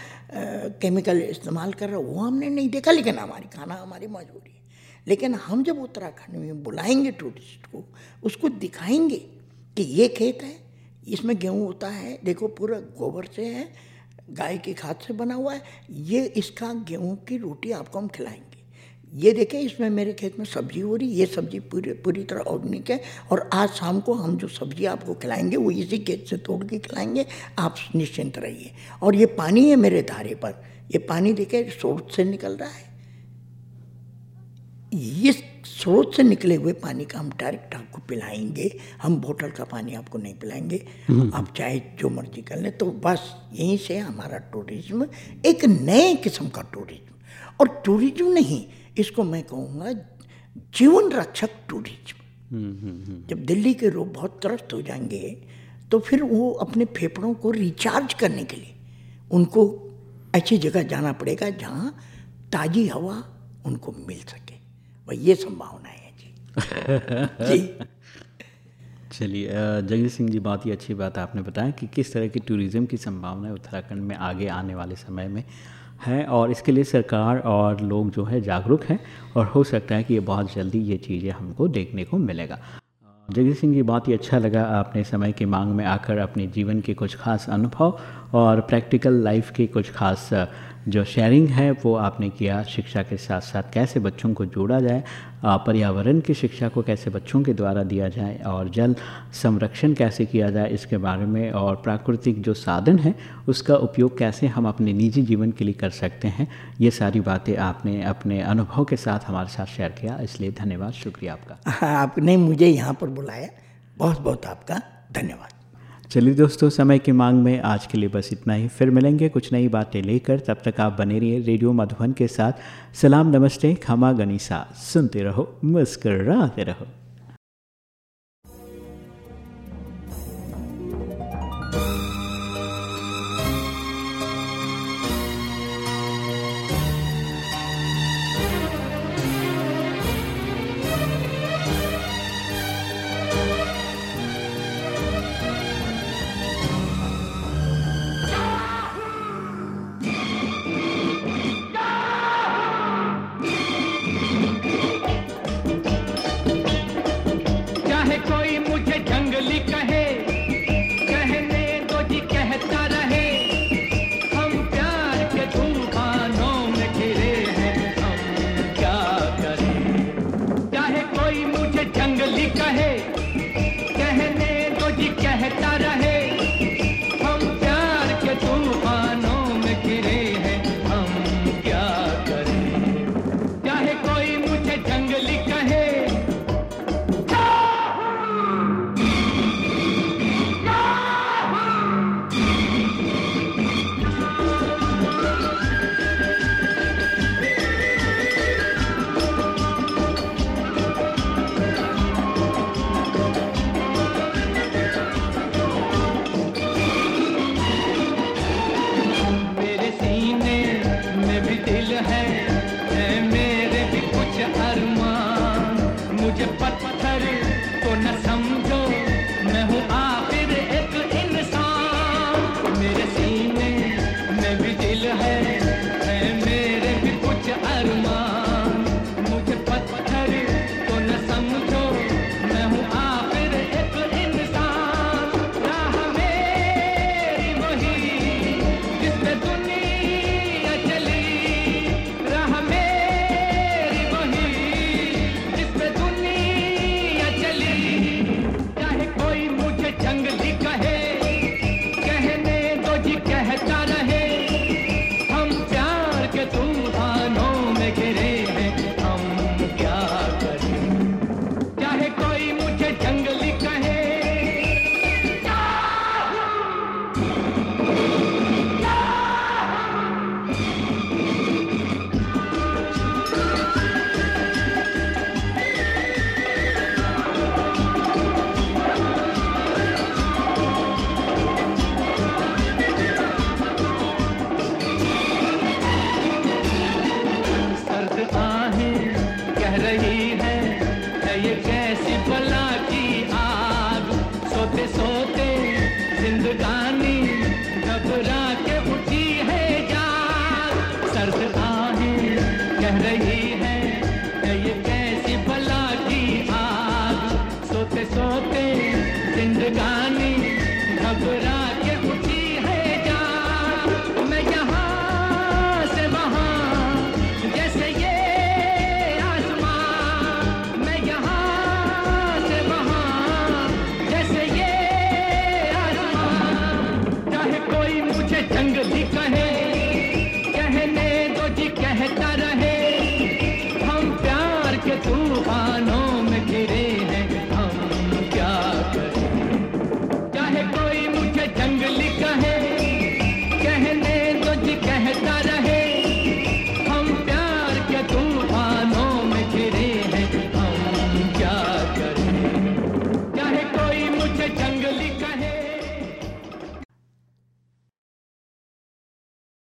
केमिकल इस्तेमाल कर रहा है वो हमने नहीं देखा। लेकिन हमारी खाना हमारी मजबूरी लेकिन हम जब उत्तराखंड में बुलाएँगे टूरिस्ट को, उसको दिखाएँगे कि ये खेत है, इसमें गेहूँ होता है, देखो पूरा गोबर से है, गाय की खाद से बना हुआ है, ये इसका गेहूँ की रोटी आपको हम खिलाएँगे। ये देखें इसमें मेरे खेत में सब्ज़ी हो रही, ये सब्ज़ी पूरी पूरी तरह ऑर्गेनिक है और आज शाम को हम जो सब्ज़ी आपको खिलाएँगे, वो इसी खेत से तोड़ के खिलाएँगे, आप निश्चिंत रहिए। और ये पानी है मेरे धारे पर, ये पानी देखे स्रोत से निकल रहा है। ये स्रोत से निकले हुए पानी का हम डायरेक्ट आपको पिलाएँगे। हम बोतल का पानी आपको नहीं पिलाएँगे। हम्म। आप चाहे जो मर्ज़ी कर लें तो बस यहीं से हमारा टूरिज़्म एक नए किस्म का टूरिज़्म और टूरिज़्म नहीं इसको मैं कहूँगा जीवन रक्षक टूरिज़्म हम्म, हम्म। जब दिल्ली के लोग बहुत त्रस्त हो जाएँगे तो फिर वो अपने फेफड़ों को रिचार्ज करने के लिए उनको ऐसी जगह जाना पड़ेगा जहाँ ताज़ी हवा उनको मिल सके। वह ये संभावना है जी। जी। चलिए जगदीश सिंह जी बहुत ही अच्छी बात है आपने बताया कि किस तरह की टूरिज़्म की संभावना उत्तराखंड में आगे आने वाले समय में है और इसके लिए सरकार और लोग जो है जागरूक हैं और हो सकता है कि ये बहुत जल्दी ये चीज़ें हमको देखने को मिलेगा। जगदीश सिंह जी बहुत ही अच्छा लगा आपने समय की मांग में आकर अपने जीवन के कुछ खास अनुभव और प्रैक्टिकल लाइफ के कुछ खास जो शेयरिंग है, वो आपने किया शिक्षा के साथ साथ कैसे बच्चों को जोड़ा जाए पर्यावरण की शिक्षा को कैसे बच्चों के द्वारा दिया जाए और जल संरक्षण कैसे किया जाए इसके बारे में और प्राकृतिक जो साधन है, उसका उपयोग कैसे हम अपने निजी जीवन के लिए कर सकते हैं, ये सारी बातें आपने अपने अनुभव के साथ हमारे साथ शेयर किया, इसलिए धन्यवाद, शुक्रिया आपका। हाँ आपने मुझे यहाँ पर बुलाया बहुत बहुत आपका धन्यवाद। चलिए दोस्तों, समय की मांग में आज के लिए बस इतना ही। फिर मिलेंगे कुछ नई बातें लेकर। तब तक आप बने रहिए रेडियो मधुबन के साथ। सलाम, नमस्ते, खमा गनीसा। सुनते रहो, मुस्कराते रहो।